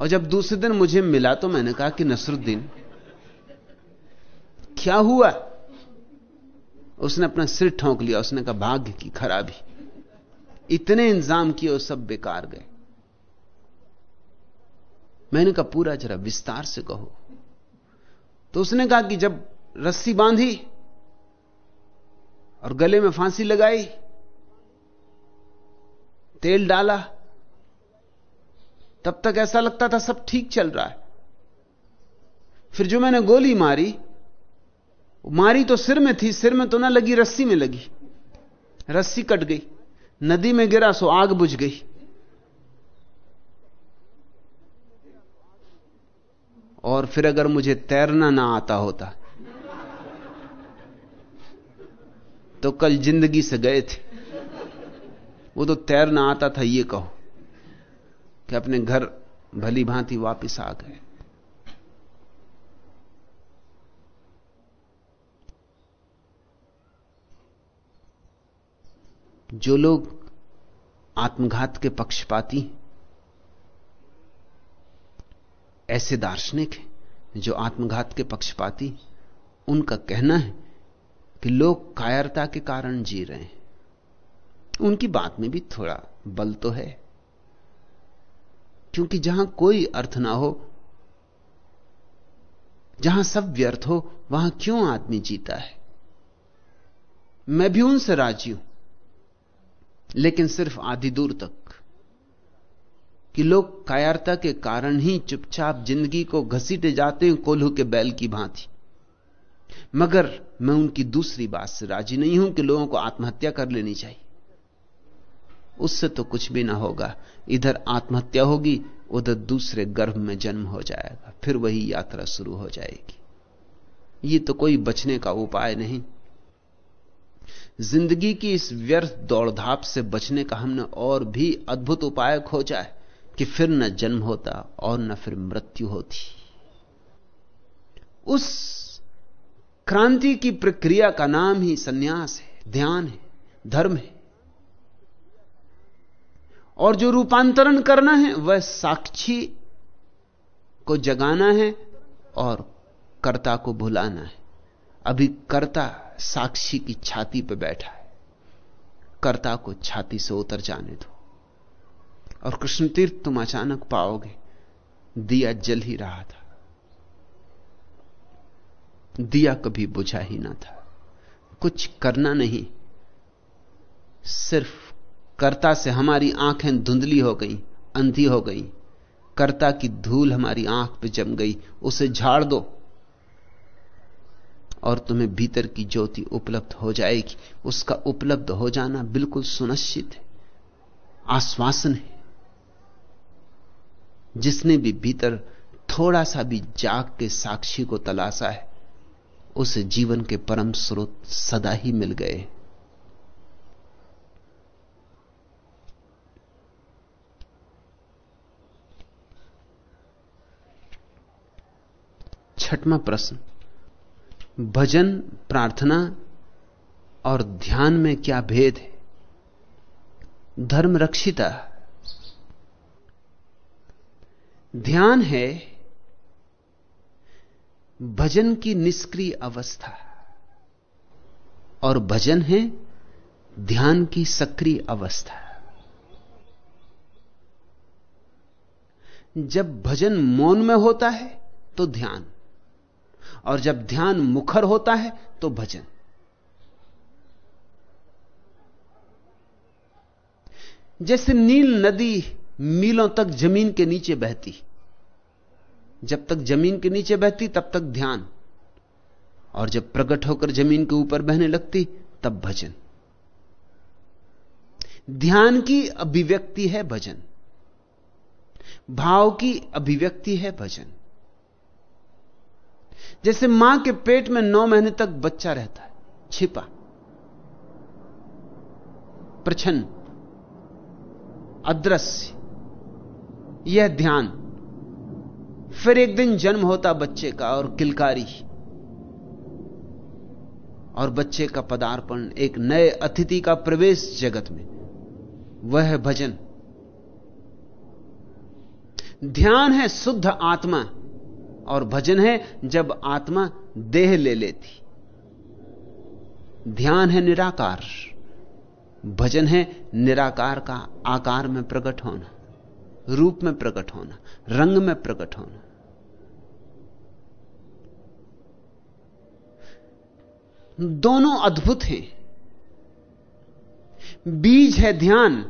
और जब दूसरे दिन मुझे मिला तो मैंने कहा कि नसरुद्दीन, क्या हुआ? उसने अपना सिर ठोंक लिया, उसने कहा, भाग्य की खराबी। इतने इंतज़ाम किए और सब बेकार गए। मैंने कहा, पूरा जरा विस्तार से कहो। तो उसने कहा कि जब रस्सी बांधी और गले में फांसी लगाई, तेल डाला तब तक ऐसा लगता था सब ठीक चल रहा है। फिर जो मैंने गोली मारी मारी तो सिर में थी, सिर में तो ना लगी, रस्सी में लगी। रस्सी कट गई, नदी में गिरा सो आग बुझ गई। और फिर अगर मुझे तैरना ना आता होता तो कल ज़िंदगी से गए थे। वो तो तैरना आता था, ये कहो। कि अपने घर भली भांति वापिस आ गए। जो लोग आत्मघात के पक्षपाती ऐसे दार्शनिक हैं जो आत्मघात के पक्षपाती उनका कहना है कि लोग कायरता के कारण जी रहे हैं। उनकी बात में भी थोड़ा बल तो है। क्योंकि जहाँ कोई अर्थ ना हो, जहाँ सब व्यर्थ हो, वहाँ क्यों आदमी जीता है? मैं भी उनसे राज़ी हूँ, लेकिन सिर्फ़ आधी दूर तक कि लोग कायरता के कारण ही चुपचाप ज़िंदगी को घसीटे जाते हैं, कोल्हू के बैल की भांति। मगर मैं उनकी दूसरी बात से राज़ी नहीं हूँ कि लोगों को आत्महत्या कर लेनी चाहिए। उससे तो कुछ भी ना होगा। इधर आत्महत्या होगी, उधर दूसरे गर्भ में जन्म हो जाएगा। फिर वही यात्रा शुरू हो जाएगी। ये तो कोई बचने का उपाय नहीं। ज़िंदगी की इस व्यर्थ दौड़धाप से बचने का हमने और भी अद्भुत उपाय खोजा है कि फिर न जन्म होता और न फिर मृत्यु होती। उस क्रांति की प्रक्रिया का नाम ही सन्यास है, ध्यान है, धर्म है। और जो रूपांतरण करना है, वह साक्षी को जगाना है और कर्ता को भुलाना है। अभी कर्ता साक्षी की छाती पर बैठा है। कर्ता को छाती से उतर जाने दो। और कृष्ण तीर्थ तुम अचानक पाओगे, दिया जल ही रहा था। दिया कभी बुझा ही ना था। कुछ करना नहीं, सिर्फ़ कर्ता से हमारी आँखें धुंधली हो गई, अंधी हो गई। कर्ता की धूल हमारी आँख पे जम गई, उसे झाड़ दो। और तुम्हें भीतर की ज्योति उपलब्ध हो जाएगी। उसका उपलब्ध हो जाना बिल्कुल सुनिश्चित है। आश्वासन है। जिसने भी भीतर थोड़ा सा भी जाग के साक्षी को तलाशा है, उसे जीवन के परम स्रोत सदा ही मिल गए। छठवां प्रश्न। भजन, प्रार्थना और ध्यान में क्या भेद है? धर्म रक्षिता ध्यान है भजन की निष्क्रिय अवस्था और भजन है ध्यान की सक्रिय अवस्था। जब भजन मौन में होता है तो ध्यान। और जब ध्यान मुखर होता है तो भजन। जैसे नील नदी मीलों तक ज़मीन के नीचे बहती, जब तक ज़मीन के नीचे बहती, तब तक ध्यान। और जब प्रकट होकर ज़मीन के ऊपर बहने लगती, तब भजन। ध्यान की अभिव्यक्ति है भजन। भाव की अभिव्यक्ति है भजन। जैसे माँ के पेट में नौ महीने तक बच्चा रहता है, छिपा। प्रछन्न, अदृश्य, यह ध्यान। फिर एक दिन जन्म होता बच्चे का और किलकारी। और बच्चे का पदार्पण एक नए अतिथि का प्रवेश जगत में। वह भजन। ध्यान है शुद्ध आत्मा। और भजन है जब आत्मा देह ले लेती। ध्यान है निराकार। भजन है निराकार का आकार में प्रकट होना, रूप में प्रकट होना, रंग में प्रकट होना। दोनों अद्भुत हैं। बीज है ध्यान,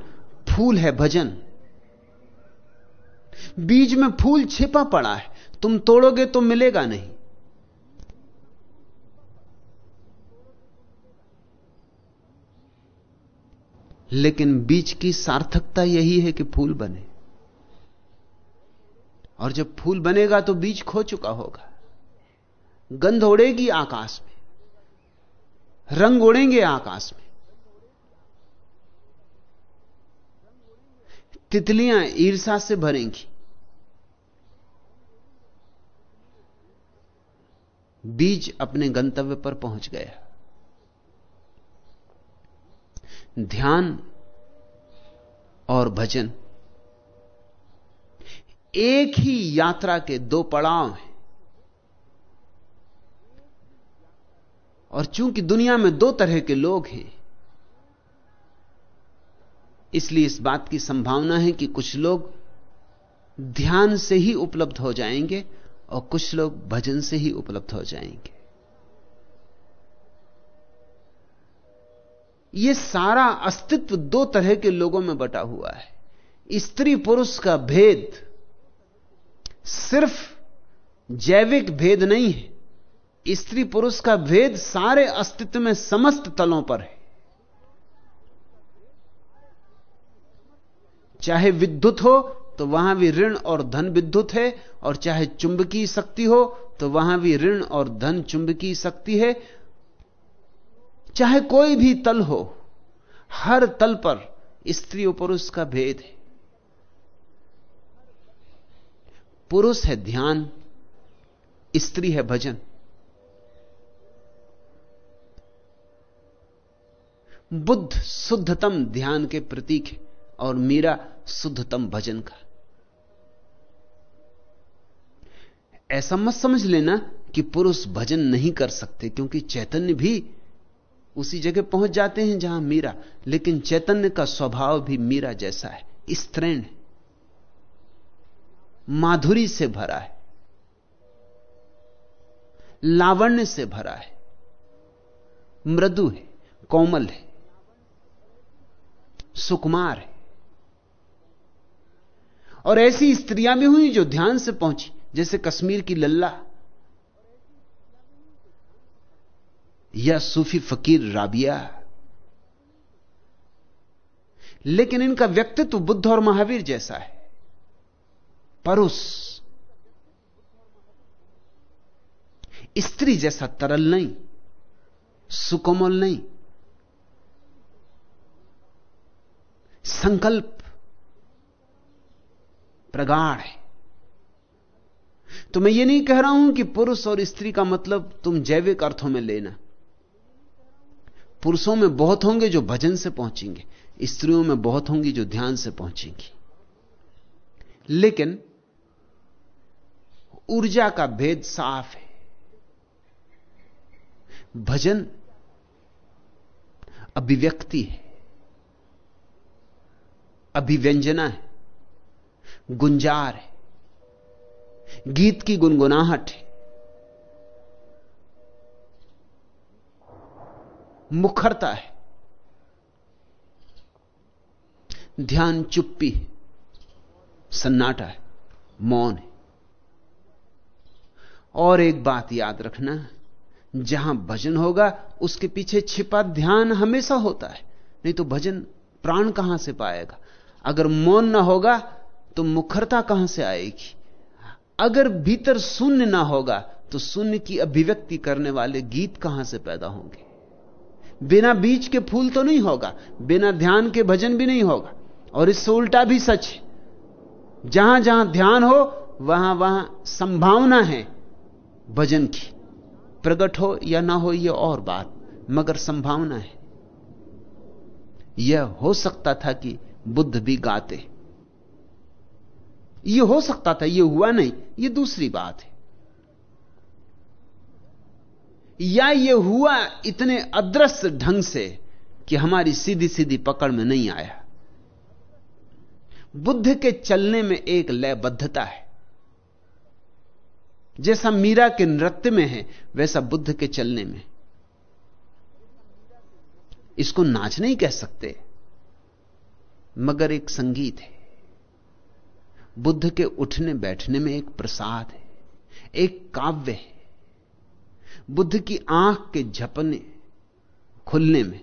फूल है भजन। बीज में फूल छिपा पड़ा है। तुम तोड़ोगे तो मिलेगा नहीं। लेकिन बीज की सार्थकता यही है कि फूल बने। और जब फूल बनेगा तो बीज खो चुका होगा। गंध उड़ेगी आकाश में। रंग उड़ेंगे आकाश में। तितलियाँ ईर्षा से भरेंगी। बीज अपने गंतव्य पर पहुँच गया। ध्यान और भजन। एक ही यात्रा के दो पड़ाव हैं। और चूँकि दुनिया में दो तरह के लोग हैं, इसलिए इस बात की संभावना है कि कुछ लोग ध्यान से ही उपलब्ध हो जाएँगे और कुछ लोग भजन से ही उपलब्ध हो जाएँगे। यह सारा अस्तित्व दो तरह के लोगों में बटा हुआ है। स्त्री पुरुष का भेद सिर्फ़ जैविक भेद नहीं है। स्त्री पुरुष का भेद सारे अस्तित्व में समस्त तलों पर है। चाहे विद्युत हो तो वहाँ भी ऋण और धन विद्युत है, और चाहे चुंबकीय शक्ति हो तो वहाँ भी ऋण और धन चुंबकीय शक्ति है। चाहे कोई भी तल हो, हर तल पर स्त्री और पुरुष का भेद है। पुरुष है ध्यान, स्त्री है भजन। बुद्ध शुद्धतम ध्यान के प्रतीक है, और मीरा शुद्धतम भजन का। ऐसा मत समझ लेना कि पुरुष भजन नहीं कर सकते, क्योंकि चैतन्य भी उसी जगह पहुँच जाते हैं जहाँ मीरा। लेकिन चैतन्य का स्वभाव भी मीरा जैसा है स्त्रीण माधुरी से भरा है, लावण्य से भरा है, मृदु है, कोमल है, सुकुमार है। और ऐसी स्त्रियाँ भी हुई जो ध्यान से पहुँची। जैसे कश्मीर की लल्ला या सूफी फकीर राबिया। लेकिन इनका व्यक्तित्व बुद्ध और महावीर जैसा है। परुष स्त्री जैसा तरल नहीं, सुकोमल नहीं। संकल्प, प्रगाढ़ है। तो मैं ये नहीं कह रहा हूँ कि पुरुष और स्त्री का मतलब तुम जैविक अर्थों में लेना। पुरुषों में बहुत होंगे जो भजन से पहुँचेंगे, स्त्रियों में बहुत होंगी जो ध्यान से पहुंचेंगी। लेकिन ऊर्जा का भेद साफ़ है। भजन अभिव्यक्ति है, अभिव्यंजना है, गुंजार है। गीत की गुनगुनाहट है। मुखरता है। ध्यान चुप्पी सन्नाटा है। मौन है। और एक बात याद रखना, जहाँ भजन होगा, उसके पीछे छिपा ध्यान हमेशा होता है। नहीं तो भजन प्राण कहाँ से पाएगा? अगर मौन ना होगा तो मुखरता कहाँ से आएगी? अगर भीतर शून्य ना होगा तो शून्य की अभिव्यक्ति करने वाले गीत कहाँ से पैदा होंगे? बिना बीज के फूल तो नहीं होगा, बिना ध्यान के भजन भी नहीं होगा, और इससे उल्टा भी सच है। जहाँ जहाँ ध्यान हो, वहाँ वहाँ संभावना है भजन की। प्रकट हो या ना हो यह और बात, मगर संभावना है। यह हो सकता था कि बुद्ध भी गाते। यह हो सकता था यह हुआ नहीं यह दूसरी बात है। या यह हुआ इतने अदृश्य ढंग से कि हमारी सीधी सीधी पकड़ में नहीं आया। बुद्ध के चलने में एक लयबद्धता है। जैसा मीरा के नृत्य में है, वैसा बुद्ध के चलने में। इसको नाच नहीं कह सकते, मगर एक संगीत है। बुद्ध के उठने बैठने में एक प्रसाद है, एक काव्य है। बुद्ध की आँख के झपने, खुलने में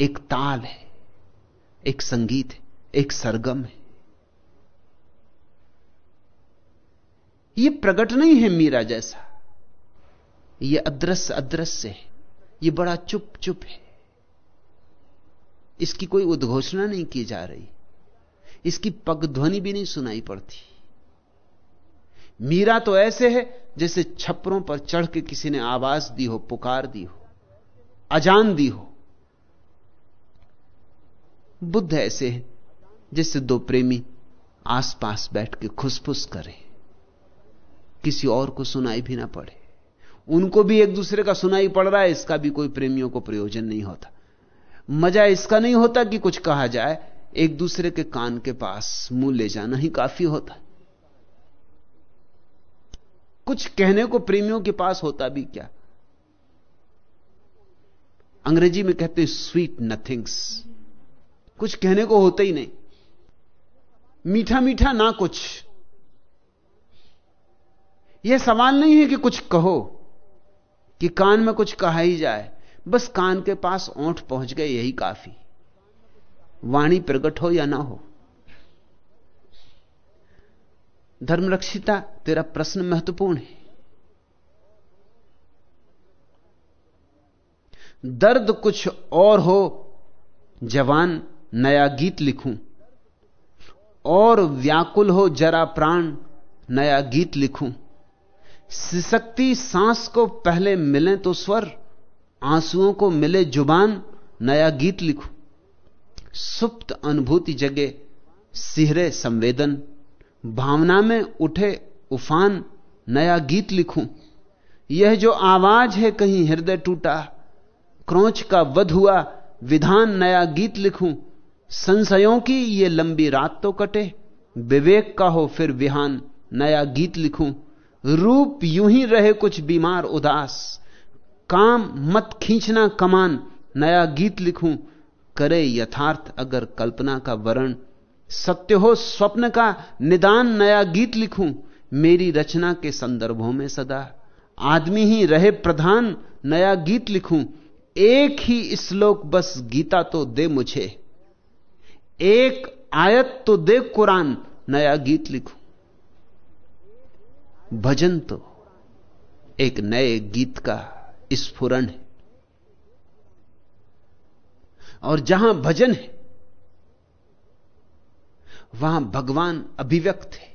एक ताल है, एक संगीत है, एक सरगम है। यह प्रकट नहीं है मीरा जैसा। यह अदृश्य अदृश्य है यह बड़ा चुप चुप है। इसकी कोई उद्घोषणा नहीं की जा रही। इसकी पगध्वनि भी नहीं सुनाई पड़ती। मीरा तो ऐसे है जैसे छपरों पर चढ़ के किसी ने आवाज़ दी हो, पुकार दी हो, अजान दी हो। बुद्ध ऐसे है जिससे दो प्रेमी आसपास बैठ के खुसफुस करें। किसी और को सुनाई भी ना पड़े। उनको भी एक दूसरे का सुनाई पड़ रहा है, इसका भी कोई प्रेमियों को प्रयोजन नहीं होता। मज़ा इसका नहीं होता कि कुछ कहा जाए। एक दूसरे के कान के पास मुँह ले जाना ही काफ़ी होता कुछ कहने को प्रेमियों के पास होता भी क्या? अंग्रेज़ी में कहते हैं स्वीट नथिंग्स कुछ कहने को होता ही नहीं। मीठा मीठा ना कुछ। यह सवाल नहीं है कि कुछ कहो, कि कान में कुछ कहा ही जाए। बस कान के पास ओंठ पहुँच गए, यही काफ़ी। वाणी प्रकट हो या ना हो? धर्मरक्षिता तेरा प्रश्न महत्वपूर्ण है। दर्द कुछ और हो, जवान नया गीत लिखूं। और व्याकुल हो, जरा प्राण नया गीत लिखूं। सिसकती सांस को पहले मिले तो स्वर, आंसुओं को मिले ज़ुबान, नया गीत लिखूं। सुप्त अनुभूति जगे, सिहरे संवेदन, भावना में उठे उफान, नया गीत लिखूं। यह जो आवाज़ है कहीं हृदय टूटा, क्रोच का वध हुआ, विधान नया गीत लिखूं। संशयों की ये लंबी रात तो कटे, विवेक का हो फिर विहान, नया गीत लिखूं। रूप यूँ ही रहे कुछ बीमार उदास, काम मत खींचना कमान, नया गीत लिखूं। करे यथार्थ अगर कल्पना का वर्ण, सत्य हो स्वप्न का निदान नया गीत लिखूं, मेरी रचना के संदर्भों में सदा। आदमी ही रहे प्रधान, नया गीत लिखूं, एक ही श्लोक बस गीता तो दे मुझे। एक आयत तो दे कुरान, नया गीत लिखूं। भजन तो एक नए गीत का स्फुरन है। और जहाँ भजन है, वहाँ भगवान अभिव्यक्त है।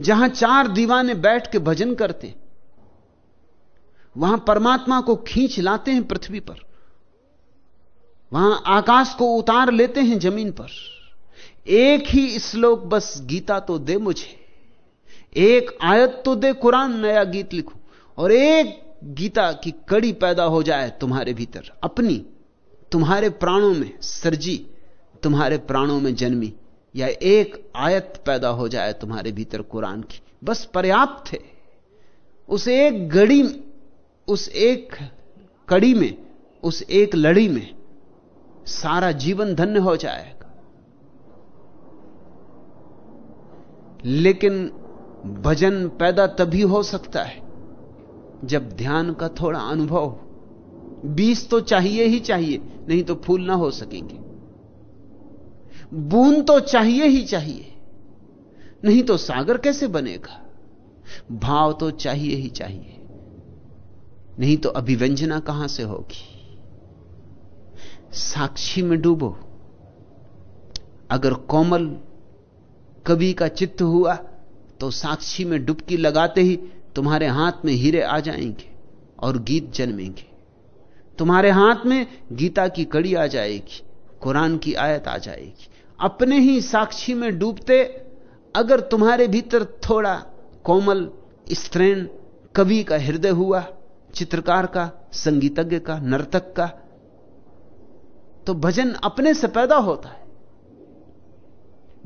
जहाँ चार दीवाने बैठ के भजन करते वहाँ परमात्मा को खींच लाते हैं पृथ्वी पर, वहाँ आकाश को उतार लेते हैं ज़मीन पर। एक ही श्लोक बस गीता तो दे मुझे, एक आयत तो दे कुरान, नया गीत लिखूं, और एक गीता की कड़ी पैदा हो जाए तुम्हारे भीतर, अपनी, तुम्हारे प्राणों में सरजी, तुम्हारे प्राणों में जन्मी, या एक आयत पैदा हो जाए तुम्हारे भीतर कुरान की। बस पर्याप्त है। उस एक गड़ी उस एक कड़ी में, उस एक लड़ी में सारा जीवन धन्य हो जाएगा। लेकिन भजन पैदा तभी हो सकता है जब ध्यान का थोड़ा अनुभव बीज तो चाहिए ही चाहिए, नहीं तो फूल ना हो सकेंगे। बूंद तो चाहिए ही चाहिए, नहीं तो सागर कैसे बनेगा? भाव तो चाहिए ही चाहिए, नहीं तो अभिव्यंजना कहाँ से होगी? साक्षी में डूबो। अगर कोमल कवि का चित्त हुआ तो साक्षी में डुबकी लगाते ही तुम्हारे हाथ में हीरे आ जाएँगे और गीत जन्मेंगे। तुम्हारे हाथ में गीता की कड़ी आ जाएगी, कुरान की आयत आ जाएगी। अपने ही साक्षी में डूबते, अगर तुम्हारे भीतर थोड़ा कोमल स्त्रीण कवि का हृदय हुआ, चित्रकार का, संगीतज्ञ का, नर्तक का तो भजन अपने से पैदा होता है।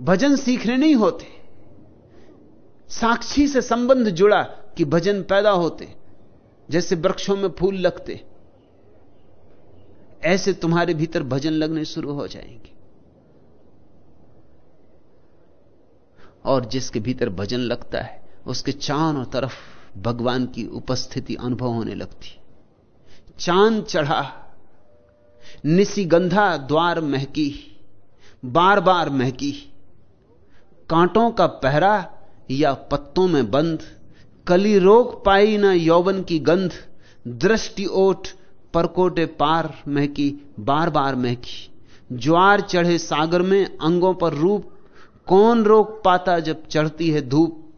भजन सीखने नहीं होते। साक्षी से संबंध जुड़ा कि भजन पैदा होते, जैसे वृक्षों में फूल लगते। ऐसे तुम्हारे भीतर भजन लगने शुरू हो जाएँगे। और जिसके भीतर भजन लगता है, उसके चारों तरफ़ भगवान की उपस्थिति अनुभव होने लगती। चाँद चढ़ा, निशिगंधा द्वार महकी बार बार महकी। कांटों का पहरा या पत्तों में बंद कली रोक पाई ना यौवन की गंध, दृष्टि ओठ परकोटे पार महकी बार बार महकी। ज्वार चढ़े सागर में अंगों पर रूप, कौन रोक पाता जब चढ़ती है धूप?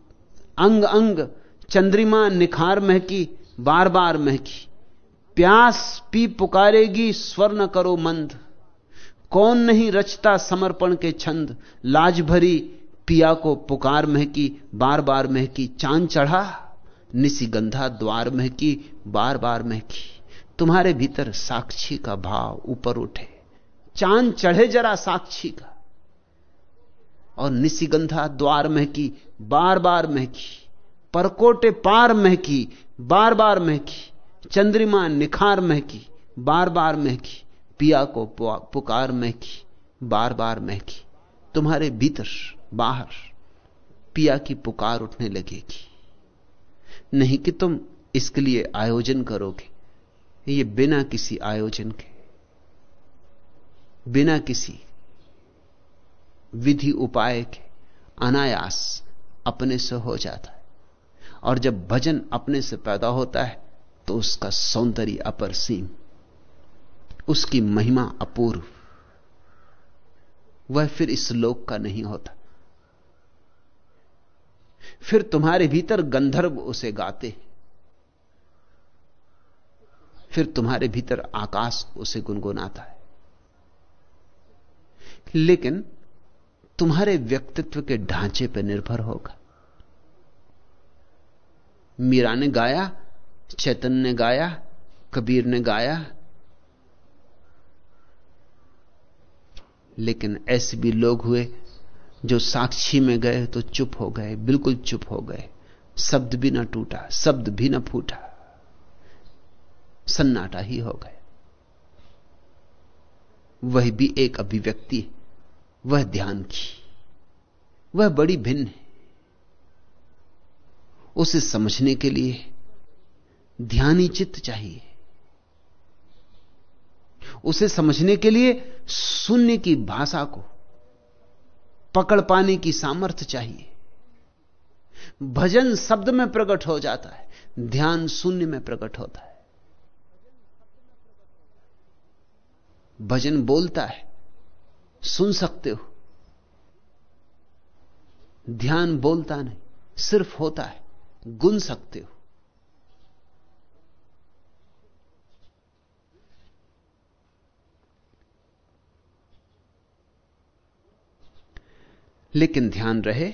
अंग अंग चंद्रिमा निखार महकी बार बार महकी। प्यास पी पुकारेगी, स्वर न करो मंद। कौन नहीं रचता समर्पण के छंद? लाज भरी पिया को पुकार महकी बार बार महकी, चाँद चढ़ा निशिगंधा द्वार महकी बार बार महकी। तुम्हारे भीतर साक्षी का भाव ऊपर उठे। चाँद चढ़े जरा साक्षी का। और निशिगंधा द्वार महकी बार बार महकी। परकोटे पार महकी बार बार महकी। चंद्रिमा निखार महकी बार बार महकी। पिया को पुकार महकी बार बार महकी। तुम्हारे भीतर बाहर पिया की पुकार उठने लगेगी। नहीं कि तुम इसके लिए आयोजन करोगे। ये बिना किसी आयोजन के, बिना किसी विधि उपाय के अनायास अपने से हो जाता है। और जब भजन अपने से पैदा होता है तो उसका सौंदर्य अपरसीम उसकी महिमा अपूर्व। वह फिर इस लोक का नहीं होता। फिर तुम्हारे भीतर गंधर्व उसे गाते फिर तुम्हारे भीतर आकाश उसे गुनगुनाता है। लेकिन तुम्हारे व्यक्तित्व के ढांचे पर निर्भर होगा। मीरा ने गाया चैतन्य ने गाया, कबीर ने गाया। लेकिन ऐसे भी लोग हुए जो साक्षी में गए तो चुप हो गए, बिल्कुल चुप हो गए। शब्द भी ना टूटा, शब्द भी ना फूटा। सन्नाटा ही हो गए। वह भी एक अभिव्यक्ति, वह ध्यान की। वह बड़ी भिन्न है। उसे समझने के लिए ध्यानी चित्त चाहिए। उसे समझने के लिए शून्य की भाषा को पकड़ पाने की सामर्थ्य चाहिए। भजन शब्द में प्रकट हो जाता है, ध्यान शून्य में प्रकट होता है। भजन बोलता है, सुन सकते हो। ध्यान बोलता नहीं, सिर्फ़ होता है, गुन सकते हो। लेकिन ध्यान रहे,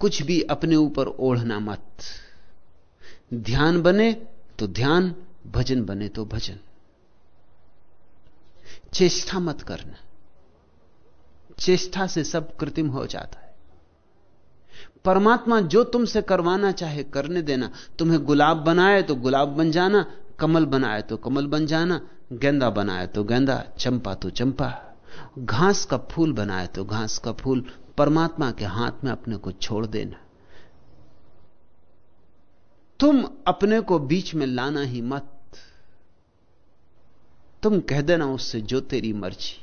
कुछ भी अपने ऊपर ओढ़ना मत। ध्यान बने तो ध्यान, भजन बने तो भजन। चेष्टा मत करना। चेष्टा से सब कृत्रिम हो जाता है। परमात्मा जो तुमसे करवाना चाहे करने देना। तुम्हें गुलाब बनाए तो गुलाब बन जाना, कमल बनाए तो कमल बन जाना, गेंदा बनाए तो गेंदा, चंपा तो चंपा। घास का फूल बनाए तो घास का फूल परमात्मा के हाथ में अपने को छोड़ देना। तुम अपने को बीच में लाना ही मत। तुम कह देना उससे जो तेरी मर्ज़ी।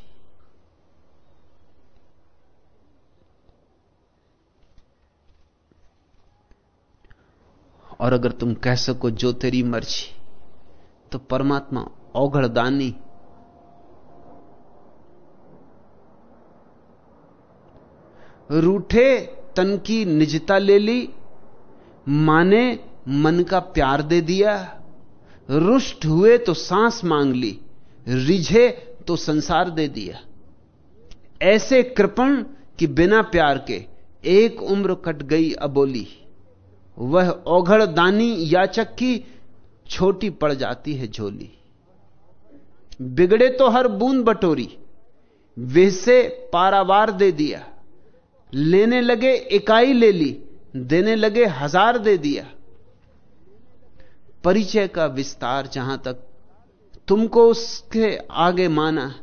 और अगर तुम कह सको जो तेरी मर्ज़ी तो परमात्मा औघड़दानी रूठे तन की निजता ले ली, माने मन का प्यार दे दिया, रुष्ट हुए तो सांस मांग ली, रिझे तो संसार दे दिया। ऐसे कृपण कि बिना प्यार के एक उम्र कट गई अबोली। वह ओघड़ दानी याचक की छोटी पड़ जाती है झोली। बिगड़े तो हर बूंद बटोरी वैसे पारावार दे दिया। लेने लगे, इकाई ले ली, देने लगे, हज़ार दे दिया। परिचय का विस्तार जहाँ तक तुमको उसके आगे माना,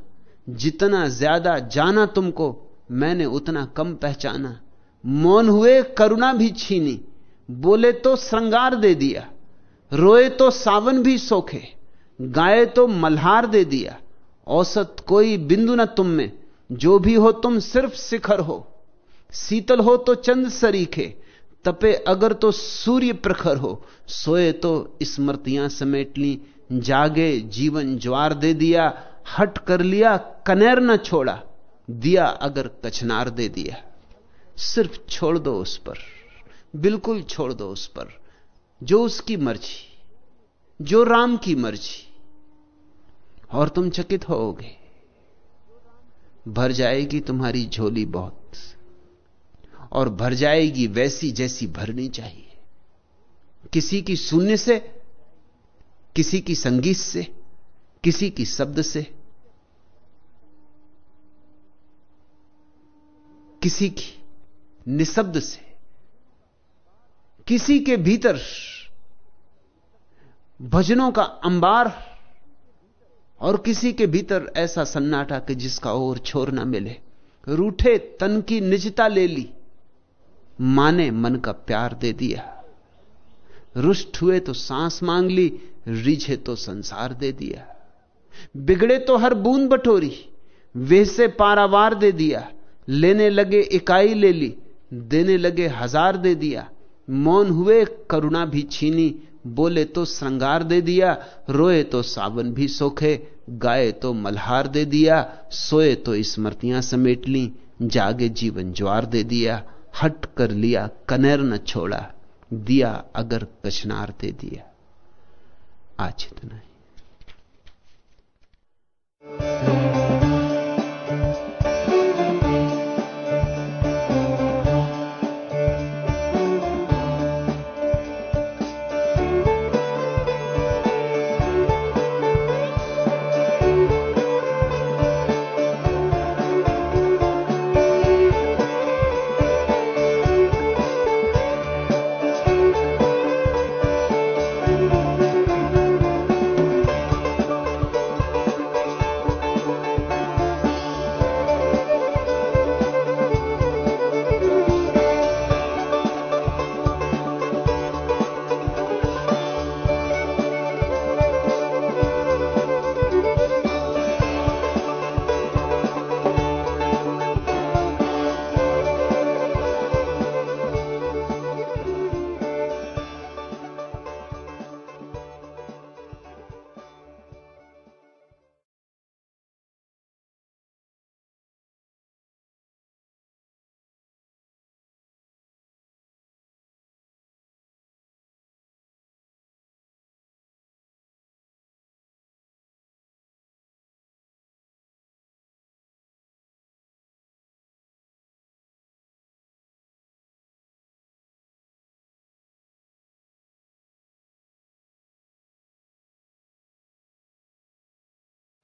जितना ज़्यादा जाना तुमको, मैंने उतना कम पहचाना। मौन हुए, करुणा भी छीनी, बोले तो श्रृंगार दे दिया, रोए तो सावन भी सोखे, गाए तो मल्हार दे दिया। औसत कोई बिंदु न तुम में, जो भी हो तुम सिर्फ़ शिखर हो। शीतल हो तो चंद सरीखे, तपे अगर तो सूर्य प्रखर हो, सोए तो स्मृतियाँ समेट ली, जागे जीवन ज्वार दे दिया, हट कर लिया, कनेर न छोड़ा, दिया अगर कचनार दे दिया। सिर्फ़ छोड़ दो उस पर, बिल्कुल छोड़ दो उस पर, जो उसकी मर्ज़ी, जो राम की मर्ज़ी, और तुम चकित होोगे भर जाएगी तुम्हारी झोली बहुत। और भर जाएगी वैसी जैसी भरनी चाहिए। किसी की शून्य से, किसी की संगीत से, किसी की शब्द से, किसी की निशब्द से, किसी के भीतर भजनों का अंबार और किसी के भीतर ऐसा सन्नाटा कि जिसका और छोर ना मिले। रूठे तन की निजता ले ली। माने मन का प्यार दे दिया। रुष्ट हुए तो सांस मांग ली, रिझे तो संसार दे दिया। बिगड़े तो हर बूंद बटोरी वे से पारावार दे दिया। लेने लगे इकाई ले ली, देने लगे हज़ार दे दिया। मौन हुए, करुणा भी छीनी, बोले तो श्रृंगार दे दिया। रोए तो सावन भी सोखे, गाए तो मल्हार दे दिया। सोए तो स्मृतियाँ समेट ली, जागे जीवन ज्वार दे दिया। हट कर लिया कनेर न छोड़ा दिया अगर कचनार दे दिया। आज इतना ही।